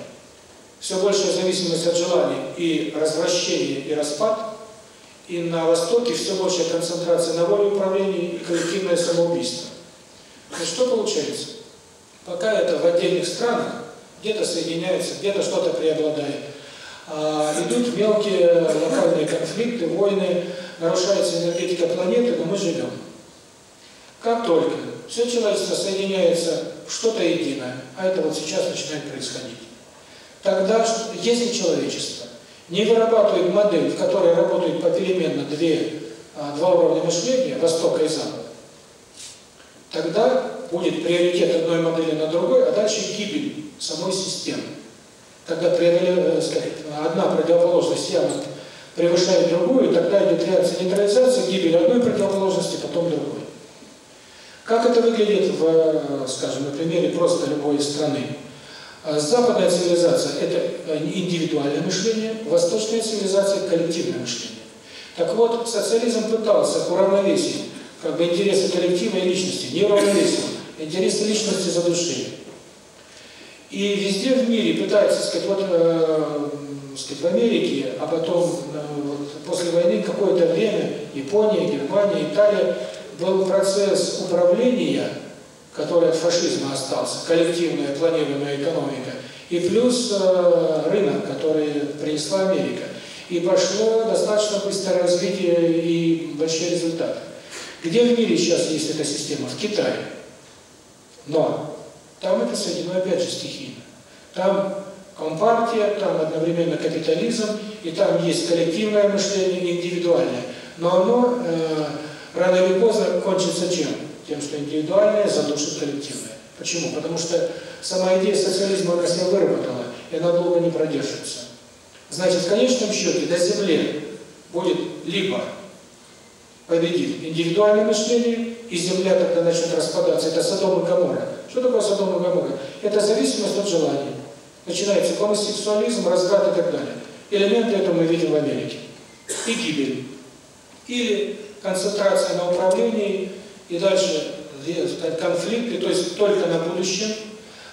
все большая зависимость от желаний и развращение и распад, и на Востоке все большая концентрация на воле управления и коллективное самоубийство. И что получается? Пока это в отдельных странах, где-то соединяется, где-то что-то преобладает, а, идут мелкие локальные конфликты, войны, нарушается энергетика планеты, но мы живем. Как только все человечество соединяется в что-то единое, а это вот сейчас начинает происходить, тогда, если человечество не вырабатывает модель, в которой работают попеременно две, а, два уровня мышления, Востока и Запада, тогда будет приоритет одной модели на другой, а дальше гибель самой системы. Когда сказать, одна противоположность явно превышает другую, тогда идет реакция нейтрализации, гибель одной противоположности, потом другой. Как это выглядит, в, скажем, на примере просто любой страны? Западная цивилизация – это индивидуальное мышление, восточная цивилизация – коллективное мышление. Так вот, социализм пытался уравновесить как бы интересы коллектива и личности, не уравновесил интересы личности за души. И везде в мире пытаются, сказать, вот, э, сказать, в Америке, а потом э, вот, после войны какое-то время Япония, Германия, Италия был процесс управления, который от фашизма остался, коллективная планируемая экономика, и плюс э, рынок, который принесла Америка. И пошло достаточно быстрое развитие и большие результаты. Где в мире сейчас есть эта система? В Китае. Но там это соединено опять же стихийно. Там компартия, там одновременно капитализм, и там есть коллективное мышление индивидуальное. Но оно э, рано или поздно кончится чем? Тем, что индивидуальное задушит коллективное. Почему? Потому что сама идея социализма она себя выработала, и она долго не продержится. Значит, в конечном счете на Земле будет либо победит индивидуальное мышление, и Земля тогда начнет распадаться. Это Содом и Гоморра. Что такое Содом и Гоморра? Это зависимость от желания. Начинается гомосексуализм, разврат и так далее. Элементы этого мы видим в Америке. И гибель. Или концентрация на управлении, и дальше конфликты, то есть только на будущем.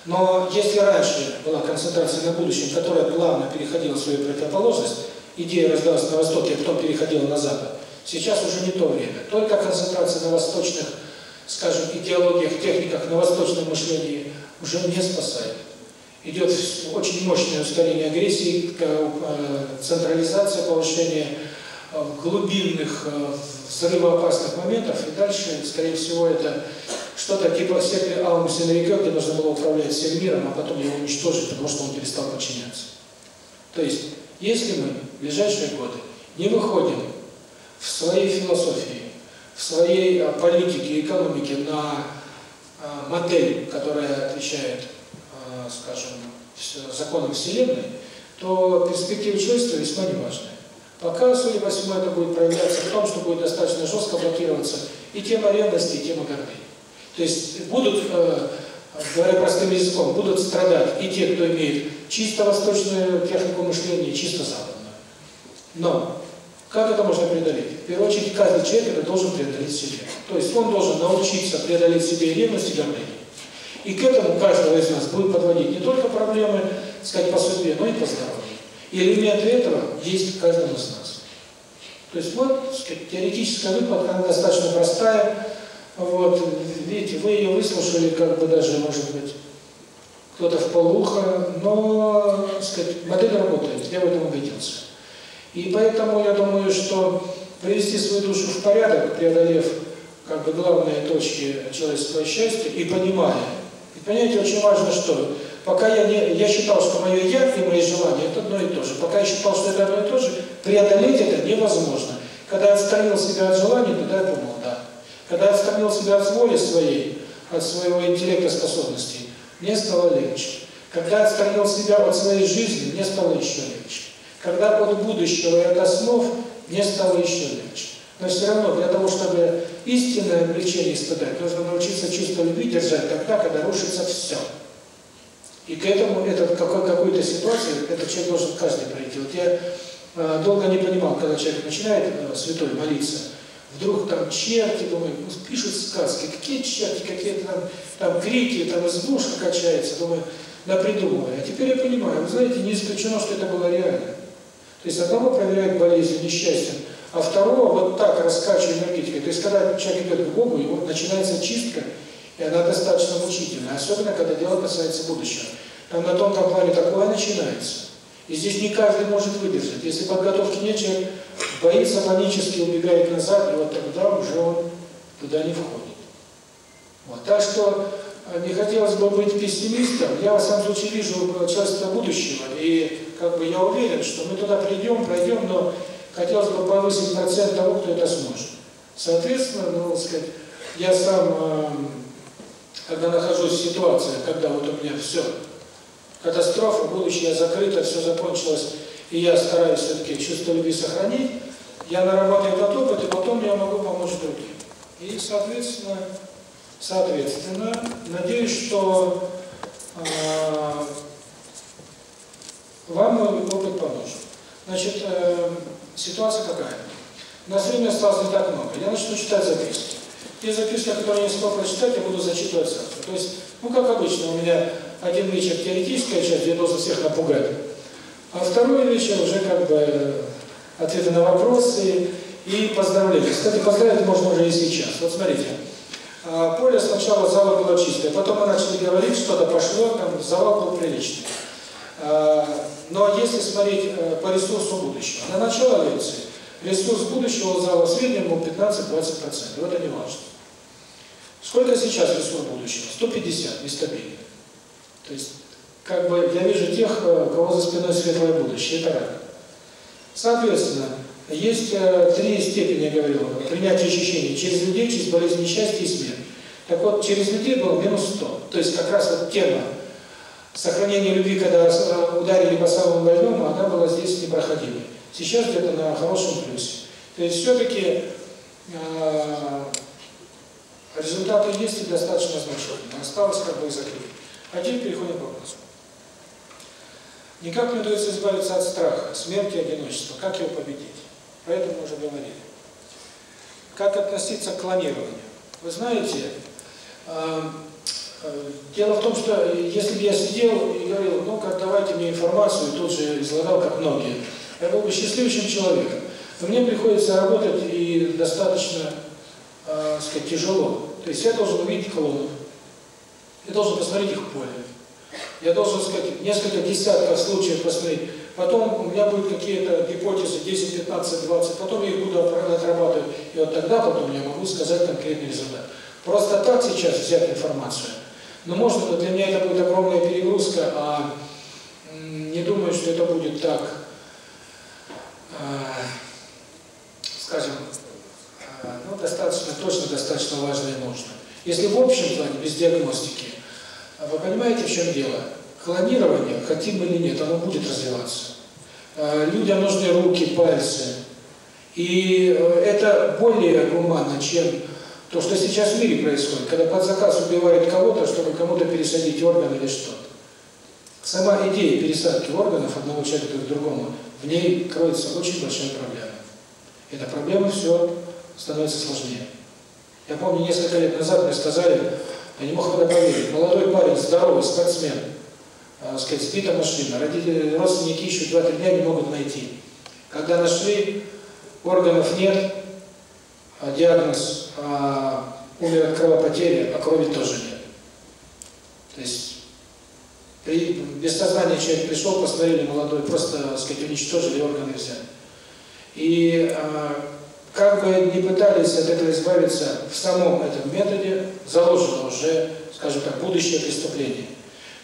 Но если раньше была концентрация на будущем, которая плавно переходила в свою противоположность, идея раздалась на Востоке, а потом переходила на Запад, Сейчас уже не то время. Только концентрация на восточных, скажем, идеологиях, техниках, на восточном мышлении уже не спасает. Идет очень мощное ускорение агрессии, э, централизация, повышение э, глубинных, э, взрывоопасных моментов, и дальше, скорее всего, это что-то типа секты Алмуса Синерика, где нужно было управлять всем миром, а потом его уничтожить, потому что он перестал подчиняться. То есть, если мы в ближайшие годы не выходим в своей философии, в своей а, политике, экономике на модель, которая отвечает, скажем, законам Вселенной, то перспективы человечества весьма неважные. Пока, судя по всему, это будет проявляться в том, что будет достаточно жестко блокироваться и тема ревности, и тема гордыни. То есть будут, говоря простым языком, будут страдать и те, кто имеет чисто восточную технику мышления, чисто западную. Но как это можно преодолеть? В первую очередь, каждый человек это должен преодолеть себе. То есть он должен научиться преодолеть себе ревность и гордыню. И к этому каждого из нас будет подводить не только проблемы, сказать, по судьбе, но и по здоровью. И элементы этого есть в каждом из нас. То есть вот, сказать, теоретическая выкладка, она достаточно простая. Вот, видите, вы ее выслушали, как бы даже, может быть, кто-то в полухо, но, так сказать, модель работает, я в этом убедился. И поэтому я думаю, что привести свою душу в порядок, преодолев как бы главные точки человеческого счастья и понимая. И понимаете, очень важно, что пока я не я считал, что мое я и мои желания это одно и то же. Пока я считал, что это одно и то же, преодолеть это невозможно. Когда я отстранил себя от желаний, тогда я понял, да. Когда я отстранил себя от воли своей, от своего интеллекта, способностей, мне стало легче. Когда я отстранил себя от своей жизни, мне стало еще легче. Когда от будущего и от основ мне стало еще легче. Но все равно для того, чтобы истинное облегчение испытать, нужно научиться чувство любви держать тогда, когда рушится все. И к этому, этот, какой, какую-то ситуацию, этот человек должен каждый пройти. Вот я э, долго не понимал, когда человек начинает э, святой молиться, вдруг там черти, думаю, ну, пишут сказки, какие черти, какие там, там крики, там избушка качается, думаю, да придумываю. А теперь я понимаю, вы знаете, не исключено, что это было реально. То есть одного проверяет болезнь, несчастье, а второго вот так раскачивает энергетикой. То есть когда человек идет к Богу, его начинается чистка, и она достаточно мучительная, особенно когда дело касается будущего. Там на тонком плане такое начинается. И здесь не каждый может выдержать. Если подготовки нет, человек боится панически, убегает назад, и вот тогда уже он туда не входит. Вот. Так что не хотелось бы быть пессимистом, я в самом случае вижу человечество будущего, и как бы я уверен, что мы туда придем, пройдем, но хотелось бы повысить процент того, кто это сможет. Соответственно, ну, сказать, я сам, когда нахожусь в ситуации, когда вот у меня все, катастрофа, будущее закрыто, все закончилось, и я стараюсь все-таки чувство любви сохранить, я нарабатываю этот опыт, и потом я могу помочь другим. И, соответственно, Соответственно, надеюсь, что э, вам мой опыт поможет. Значит, э, ситуация какая? У нас осталось не так много. Я начну читать записки. Те записки, которые я не смог прочитать, я буду зачитывать завтра. То есть, ну как обычно, у меня один вечер теоретическая часть, где я должен всех напугать. А второй вечер уже как бы ответы на вопросы и поздравления. Кстати, поздравить можно уже и сейчас. Вот смотрите. А, поле сначала зала было чистое, потом мы начали говорить, что-то пошло, там завал был приличный. А, но если смотреть э, по ресурсу будущего, на начало лекции ресурс будущего зала в среднем был 15-20%, это не важно. Сколько сейчас ресурс будущего? 150, нестабильно. То есть, как бы я вижу тех, э, у кого за спиной светлое будущее, это рак. Соответственно, есть э, три степени, я говорил, принятия ощущений. Через людей, через болезнь, несчастье и смерть. Так вот, через людей был минус 100. То есть как раз вот тема сохранения любви, когда э, ударили по самому больному, она была здесь непроходимой. Сейчас где-то на хорошем плюсе. То есть все-таки э, результаты есть и достаточно значительные. Осталось как бы их закрыть. А теперь переходим к вопросу. Никак не удается избавиться от страха, смерти, одиночества. Как его победить? Про это мы уже говорили. Как относиться к клонированию? Вы знаете, э, э, дело в том, что если бы я сидел и говорил, ну-ка, давайте мне информацию, и тут же излагал, как многие, я был бы счастливейшим человеком. Но мне приходится работать и достаточно, э, сказать, тяжело. То есть я должен увидеть клонов, я должен посмотреть их поле, я должен сказать несколько десятков случаев посмотреть, Потом у меня будут какие-то гипотезы 10, 15, 20, потом я их буду отрабатывать, и вот тогда потом я могу сказать конкретный результат. Просто так сейчас взять информацию, но может быть для меня это будет огромная перегрузка, а не думаю, что это будет так, скажем, ну, достаточно точно, достаточно важно и нужно. Если в общем плане, без диагностики, вы понимаете, в чем дело? клонирование, хотим или нет, оно будет развиваться. Э, людям нужны руки, пальцы. И э, это более гуманно, чем то, что сейчас в мире происходит, когда под заказ убивают кого-то, чтобы кому-то пересадить орган или что-то. Сама идея пересадки органов одного человека к другому, в ней кроется очень большая проблема. Эта проблема все становится сложнее. Я помню, несколько лет назад мне сказали, я не мог в это поверить, молодой парень, здоровый, спортсмен, э, сказать, сбита машина. Родители, родственники ищут два-три дня, не могут найти. Когда нашли, органов нет, а диагноз а, умер от кровопотери, а крови тоже нет. То есть при, без сознания человек пришел, посмотрели, молодой, просто, так сказать, уничтожили, органы взяли. И а, как бы не пытались от этого избавиться, в самом этом методе заложено уже, скажем так, будущее преступление.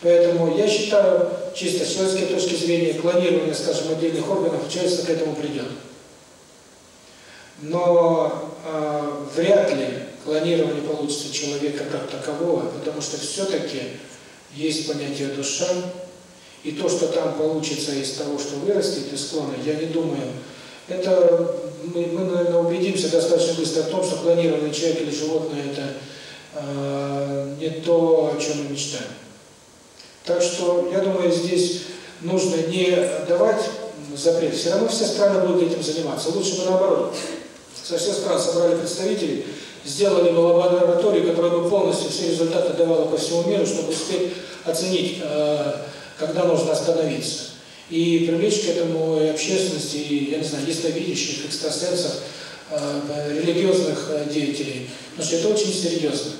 Поэтому я считаю, чисто с человеческой точки зрения, клонирование, скажем, отдельных органов, человечество к этому придет. Но э, вряд ли клонирование получится человека как такового, потому что все-таки есть понятие душа, и то, что там получится из того, что вырастет из клона, я не думаю, это мы, мы наверное, убедимся достаточно быстро в том, что клонированный человек или животное – это э, не то, о чем мы мечтаем. Так что, я думаю, здесь нужно не давать запрет. Все равно все страны будут этим заниматься. Лучше бы наоборот. Со всех стран собрали представителей, сделали бы лабораторию, которая бы полностью все результаты давала по всему миру, чтобы успеть оценить, э, когда нужно остановиться. И привлечь к этому и общественности, и, я не знаю, ясновидящих, экстрасенсов, э, религиозных э, деятелей. Потому что это очень серьезно.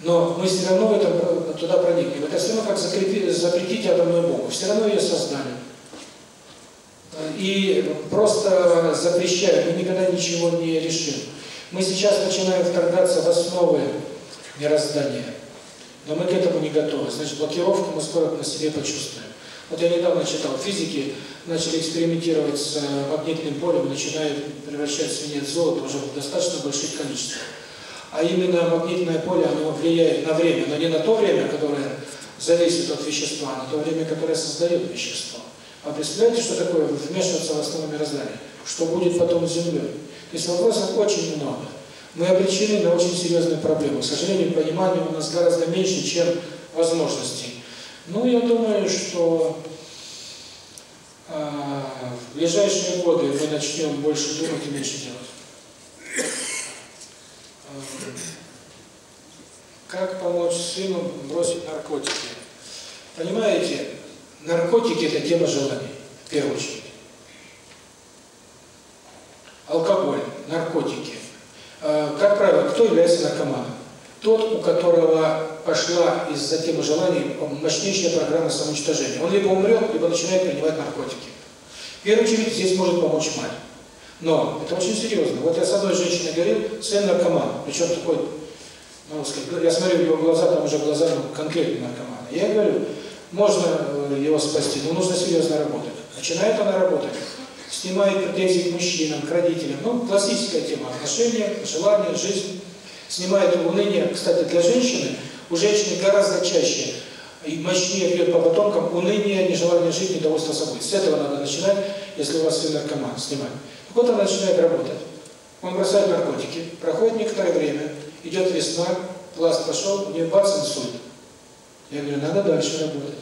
Но мы все равно в этом, туда проникнем. Это все равно как закрепить, запретить атомную бомбу. Все равно ее создали. И просто запрещая, мы никогда ничего не решим. Мы сейчас начинаем вторгаться в основы мироздания. Но мы к этому не готовы. Значит, блокировку мы скоро на себе почувствуем. Вот я недавно читал, физики начали экспериментировать с магнитным полем, начинают превращать свинец в золото уже в достаточно больших количествах. А именно магнитное поле, оно влияет на время, но не на то время, которое зависит от вещества, а на то время, которое создает вещество. А представляете, что такое вмешиваться в основу мироздания? Что будет потом с Землей? То есть вопросов очень много. мы обречены на очень серьезные проблемы. К сожалению, понимания у нас гораздо меньше, чем возможностей. Ну, я думаю, что э, в ближайшие годы мы начнем больше думать и меньше делать. Э, как помочь сыну бросить наркотики? Понимаете, наркотики – это тема желаний, в первую очередь. Алкоголь, наркотики. Э, как правило, кто является наркоманом? Тот, у которого пошла из-за темы желаний мощнейшая программа самоуничтожения. Он либо умрет, либо начинает принимать наркотики. В первую очередь здесь может помочь мать. Но это очень серьезно. Вот я с одной женщиной говорил, сын наркоман, причем такой, ну, сказать, я смотрю в его глаза, там уже глаза ну, конкретно наркомана. Я говорю, можно э, его спасти, но нужно серьезно работать. Начинает она работать, снимает претензии к мужчинам, к родителям. Ну, классическая тема отношения, желания, жизнь. Снимает уныние. Кстати, для женщины, у женщины гораздо чаще и мощнее бьет по потомкам уныние, нежелание жить, недовольство собой. С этого надо начинать, если у вас сын наркоман, снимать. Вот она начинает работать. Он бросает наркотики, проходит некоторое время, идет весна, пласт пошел, у нее бац, инсульт. Я говорю, надо дальше работать.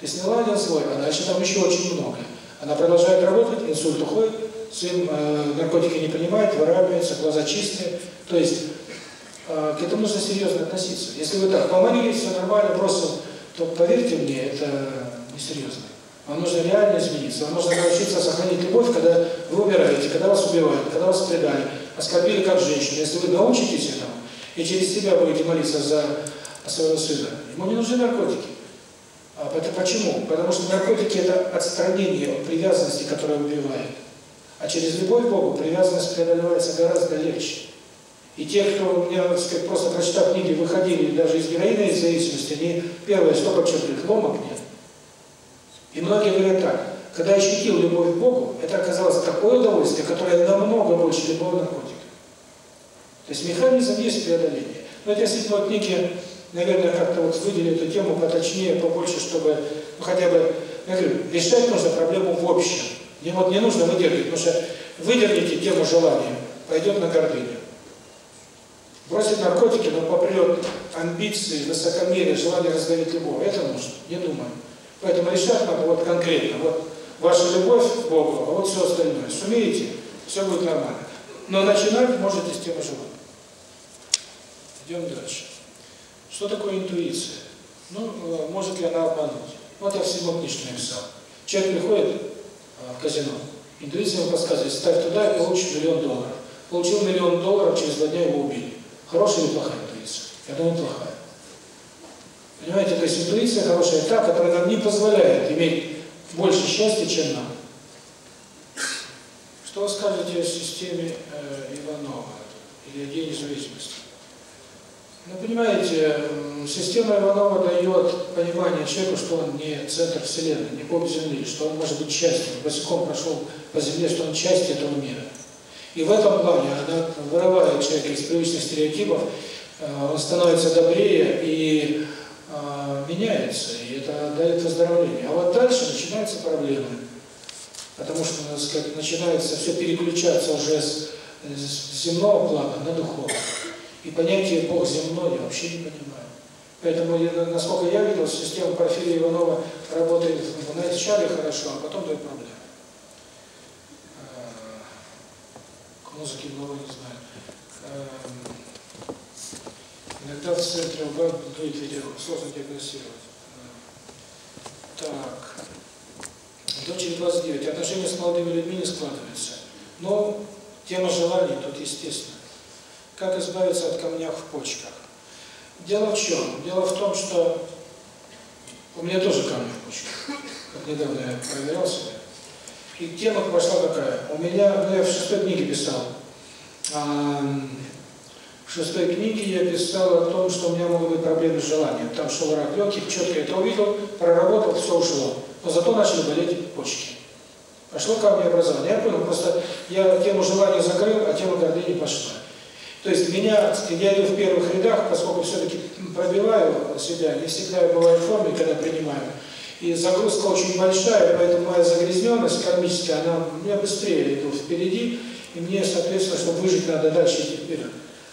Ты сняла один слой, а дальше там еще очень много. Она продолжает работать, инсульт уходит, сын э, наркотики не принимает, выравнивается, глаза чистые. То есть к этому нужно серьезно относиться. Если вы так помолились, все нормально, бросил, то поверьте мне, это несерьезно. Вам нужно реально измениться. Вам нужно научиться сохранить любовь, когда вы умираете, когда вас убивают, когда вас предали, оскорбили как женщину. Если вы научитесь этому и через себя будете молиться за своего сына, ему не нужны наркотики. А это почему? Потому что наркотики – это отстранение от привязанности, которая убивает. А через любовь к Богу привязанность преодолевается гораздо легче. И те, кто меня, так сказать, просто прочитав книги, выходили даже из героиной зависимости, они первое, что подчеркивают, ломок нет. И многие говорят так, когда я ощутил любовь к Богу, это оказалось такое удовольствие, которое намного больше любого наркотика. То есть механизм есть преодоление. Но это действительно вот некие, наверное, как-то вот выделили эту тему поточнее, побольше, чтобы ну, хотя бы, я говорю, решать нужно проблему в общем. Не, вот не нужно выдергивать, потому что выдерните тему желания, пойдет на гордыню. Бросить наркотики, но попрет амбиции, высокомерие, желание раздавить любого. Это нужно, не думаю. Поэтому решать надо вот конкретно. Вот ваша любовь к Богу, а вот все остальное. Сумеете, все будет нормально. Но начинать можете с темы желания. Идем дальше. Что такое интуиция? Ну, э, может ли она обмануть? Вот я в седьмой книжке написал. Человек приходит э, в казино, интуиция ему подсказывает, ставь туда и получишь миллион долларов. Получил миллион долларов, через два дня его убили. Хорошая или плохая интуиция? Я думаю, плохая. Понимаете, то есть интуиция хорошая та, которая нам не позволяет иметь больше счастья, чем нам. Что вы скажете о системе э, Иванова или о гении зависимости? Ну, понимаете, система Иванова дает понимание человеку, что он не центр Вселенной, не Бог Земли, что он может быть частью, босиком прошел по Земле, что он часть этого мира. И в этом плане она вырывает человека из привычных стереотипов, э, он становится добрее и э, меняется, и это дает выздоровление. А вот дальше начинаются проблемы. Потому что, так сказать, начинается все переключаться уже с, земного плана на духовный. И понятие Бог земной я вообще не понимаю. Поэтому, насколько я видел, система Порфирия Иванова работает в начале хорошо, а потом дает проблемы. К музыке много не знаю. Иногда в центре УГА дует ветерок, сложно диагностировать. Так. Дочери 29. Отношения с молодыми людьми не складываются. Но тема желаний тут естественно. Как избавиться от камнях в почках? Дело в чем? Дело в том, что у меня тоже камни в почках. Как недавно я проверял себя. И тема пошла какая? У меня, ну я в шестой книге писал. А, в шестой книге я писал о том, что у меня могут быть проблемы с желанием. Там шел рак легких, четко это увидел, проработал, все ушло. Но зато начали болеть почки. Пошло камнеобразование. Я понял, просто я тему желания закрыл, а тема гордыни пошла. То есть меня, я иду в первых рядах, поскольку все-таки пробиваю себя, не всегда я бываю в форме, когда принимаю. И загрузка очень большая, поэтому моя загрязненность кармическая, она, я быстрее иду впереди, и мне, соответственно, чтобы выжить, надо дальше идти вперед.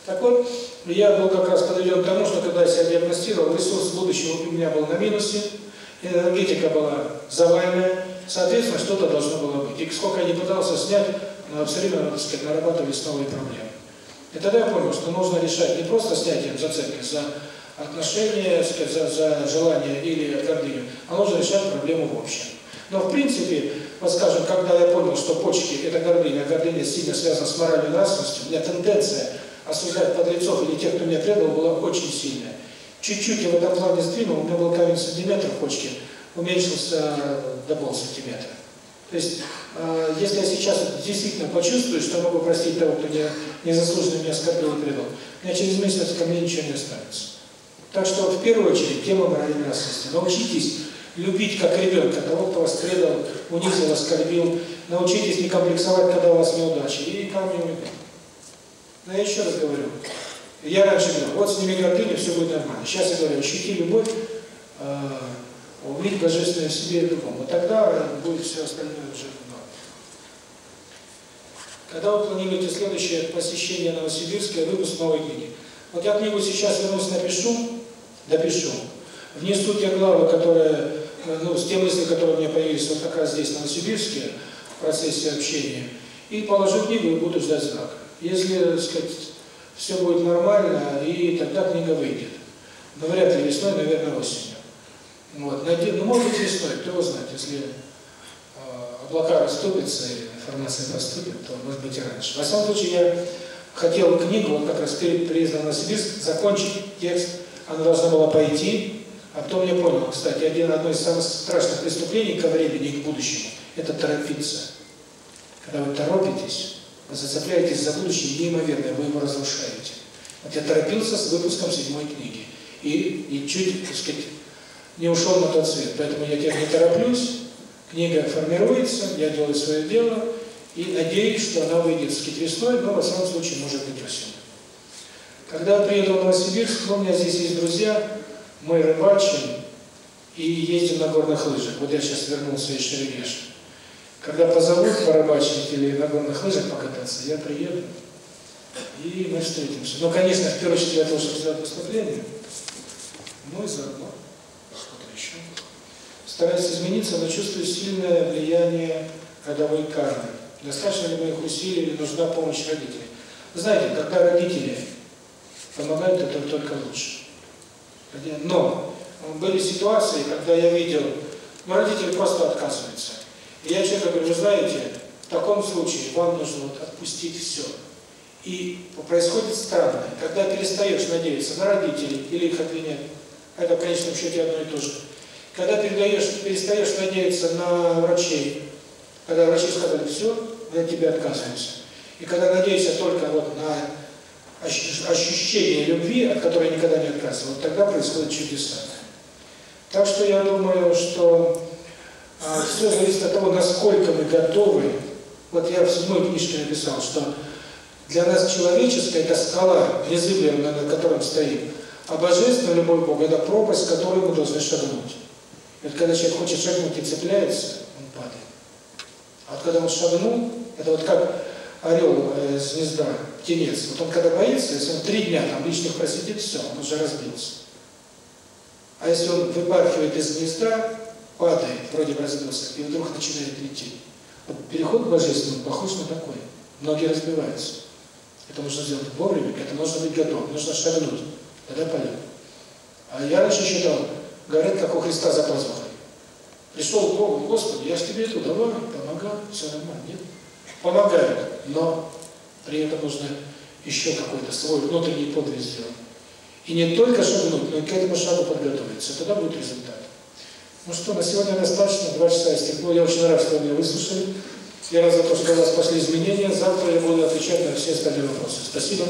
Так вот, я был как раз подведен к тому, что когда я себя диагностировал, ресурс будущего у меня был на минусе, энергетика была заваленная, соответственно, что-то должно было быть. И сколько я не пытался снять, но все время, так сказать, нарабатывались новые проблемы. И тогда я понял, что нужно решать не просто снятием зацепки за отношения, сказать, за, за желание или гордыню, а нужно решать проблему в общем. Но в принципе, вот скажем, когда я понял, что почки – это гордыня, а гордыня сильно связана с моральной нравственностью, у меня тенденция осуждать подрецов или тех, кто меня предал, была очень сильная. Чуть-чуть я в этом плане сдвинул, у меня был камень сантиметр в почке, уменьшился до полсантиметра. То есть, э, если я сейчас действительно почувствую, что могу простить того, кто не, незаслуженно меня оскорбил и предал, у меня через месяц ко мне ничего не останется. Так что, в первую очередь, тема моральной нравственности. Научитесь любить как ребенка того, кто вас предал, унизил, оскорбил. Научитесь не комплексовать, когда у вас неудачи. И ко мне уйдет. Но я еще раз говорю. Я раньше говорил, вот сними гордыню, все будет нормально. Сейчас я говорю, ощути любовь, э, увидеть божественное в себе и другом. Вот тогда будет все остальное уже. Когда вы планируете следующее посещение Новосибирска выпуск новой книги? Вот я книгу сейчас вернусь, напишу, допишу. Внесу те главы, которые, ну, с те мысли, которые у меня появились вот как раз здесь, в Новосибирске, в процессе общения, и положу книгу и буду ждать знака. Если, так сказать, все будет нормально, и тогда книга выйдет. Но вряд ли весной, наверное, осенью. Вот. Ну, может быть, весной, кто знает, если э, облака расступятся и информация поступит, то может быть и раньше. Во всяком случае, я хотел книгу, вот как раз перед приездом в Новосибирск, закончить текст, она должна была пойти, а потом я понял, кстати, один, одно из самых страшных преступлений ко времени и к будущему – это торопиться. Когда вы торопитесь, вы зацепляетесь за будущее неимоверное, вы его разрушаете. Вот я торопился с выпуском седьмой книги и, и чуть, так сказать, не ушел на тот свет. Поэтому я теперь не тороплюсь, книга формируется, я делаю свое дело и надеюсь, что она выйдет, так сказать, но, во всяком случае, может быть, осенью. Когда я приеду в Новосибирск, ну, у меня здесь есть друзья, мы рыбачим и ездим на горных лыжах. Вот я сейчас вернулся из Шерегеша. Когда позовут порыбачить или на горных лыжах покататься, я приеду, и мы встретимся. Ну, конечно, в первую очередь я должен сделать выступление, ну и заодно что-то еще. Стараюсь измениться, но чувствую сильное влияние родовой кармы. Достаточно ли моих усилий или нужна помощь родителей? Знаете, когда родители помогают, это только лучше. Но были ситуации, когда я видел, ну, родители просто отказываются. И я человеку говорю, вы знаете, в таком случае вам нужно вот отпустить все. И происходит странное, когда перестаешь надеяться на родителей или их обвинять, это в конечном счете одно и то же. Когда передаешь, перестаешь надеяться на врачей, когда врачи сказали, все, мы от тебя отказываемся. И когда надеешься только вот на ощущение любви, от которой никогда не отказывал, вот тогда происходят чудеса. Так что я думаю, что а, все зависит от того, насколько мы готовы. Вот я в седьмой книжке написал, что для нас человеческая – это скала, незыблемая, на котором стоим. А божественная любовь Бога – это пропасть, которую мы должны шагнуть. Вот когда человек хочет шагнуть и цепляется, он падает. А вот когда он шагнул, это вот как орел э, с гнезда, птенец. Вот он когда боится, если он три дня там лишних просидит, все, он уже разбился. А если он выпархивает из гнезда, падает, вроде бы разбился, и вдруг начинает лететь. Вот переход к Божественному похож на такой. Многие разбиваются. Это нужно сделать вовремя, это нужно быть готовым, нужно шагнуть, тогда полет. А я раньше считал, говорят, как у Христа за пазухой. Пришел к Богу, Господи, я ж тебе иду, давай, помогай, все нормально. Нет? Помогают, но при этом нужно еще какой-то свой внутренний подвиг сделать. И не только шагнуть, но и к этому шагу подготовиться. Тогда будет результат. Ну что, на сегодня достаточно, два часа истекло. Я очень рад, что вы меня выслушали. Я рад за то, что у вас пошли изменения. Завтра я буду отвечать на все остальные вопросы. Спасибо.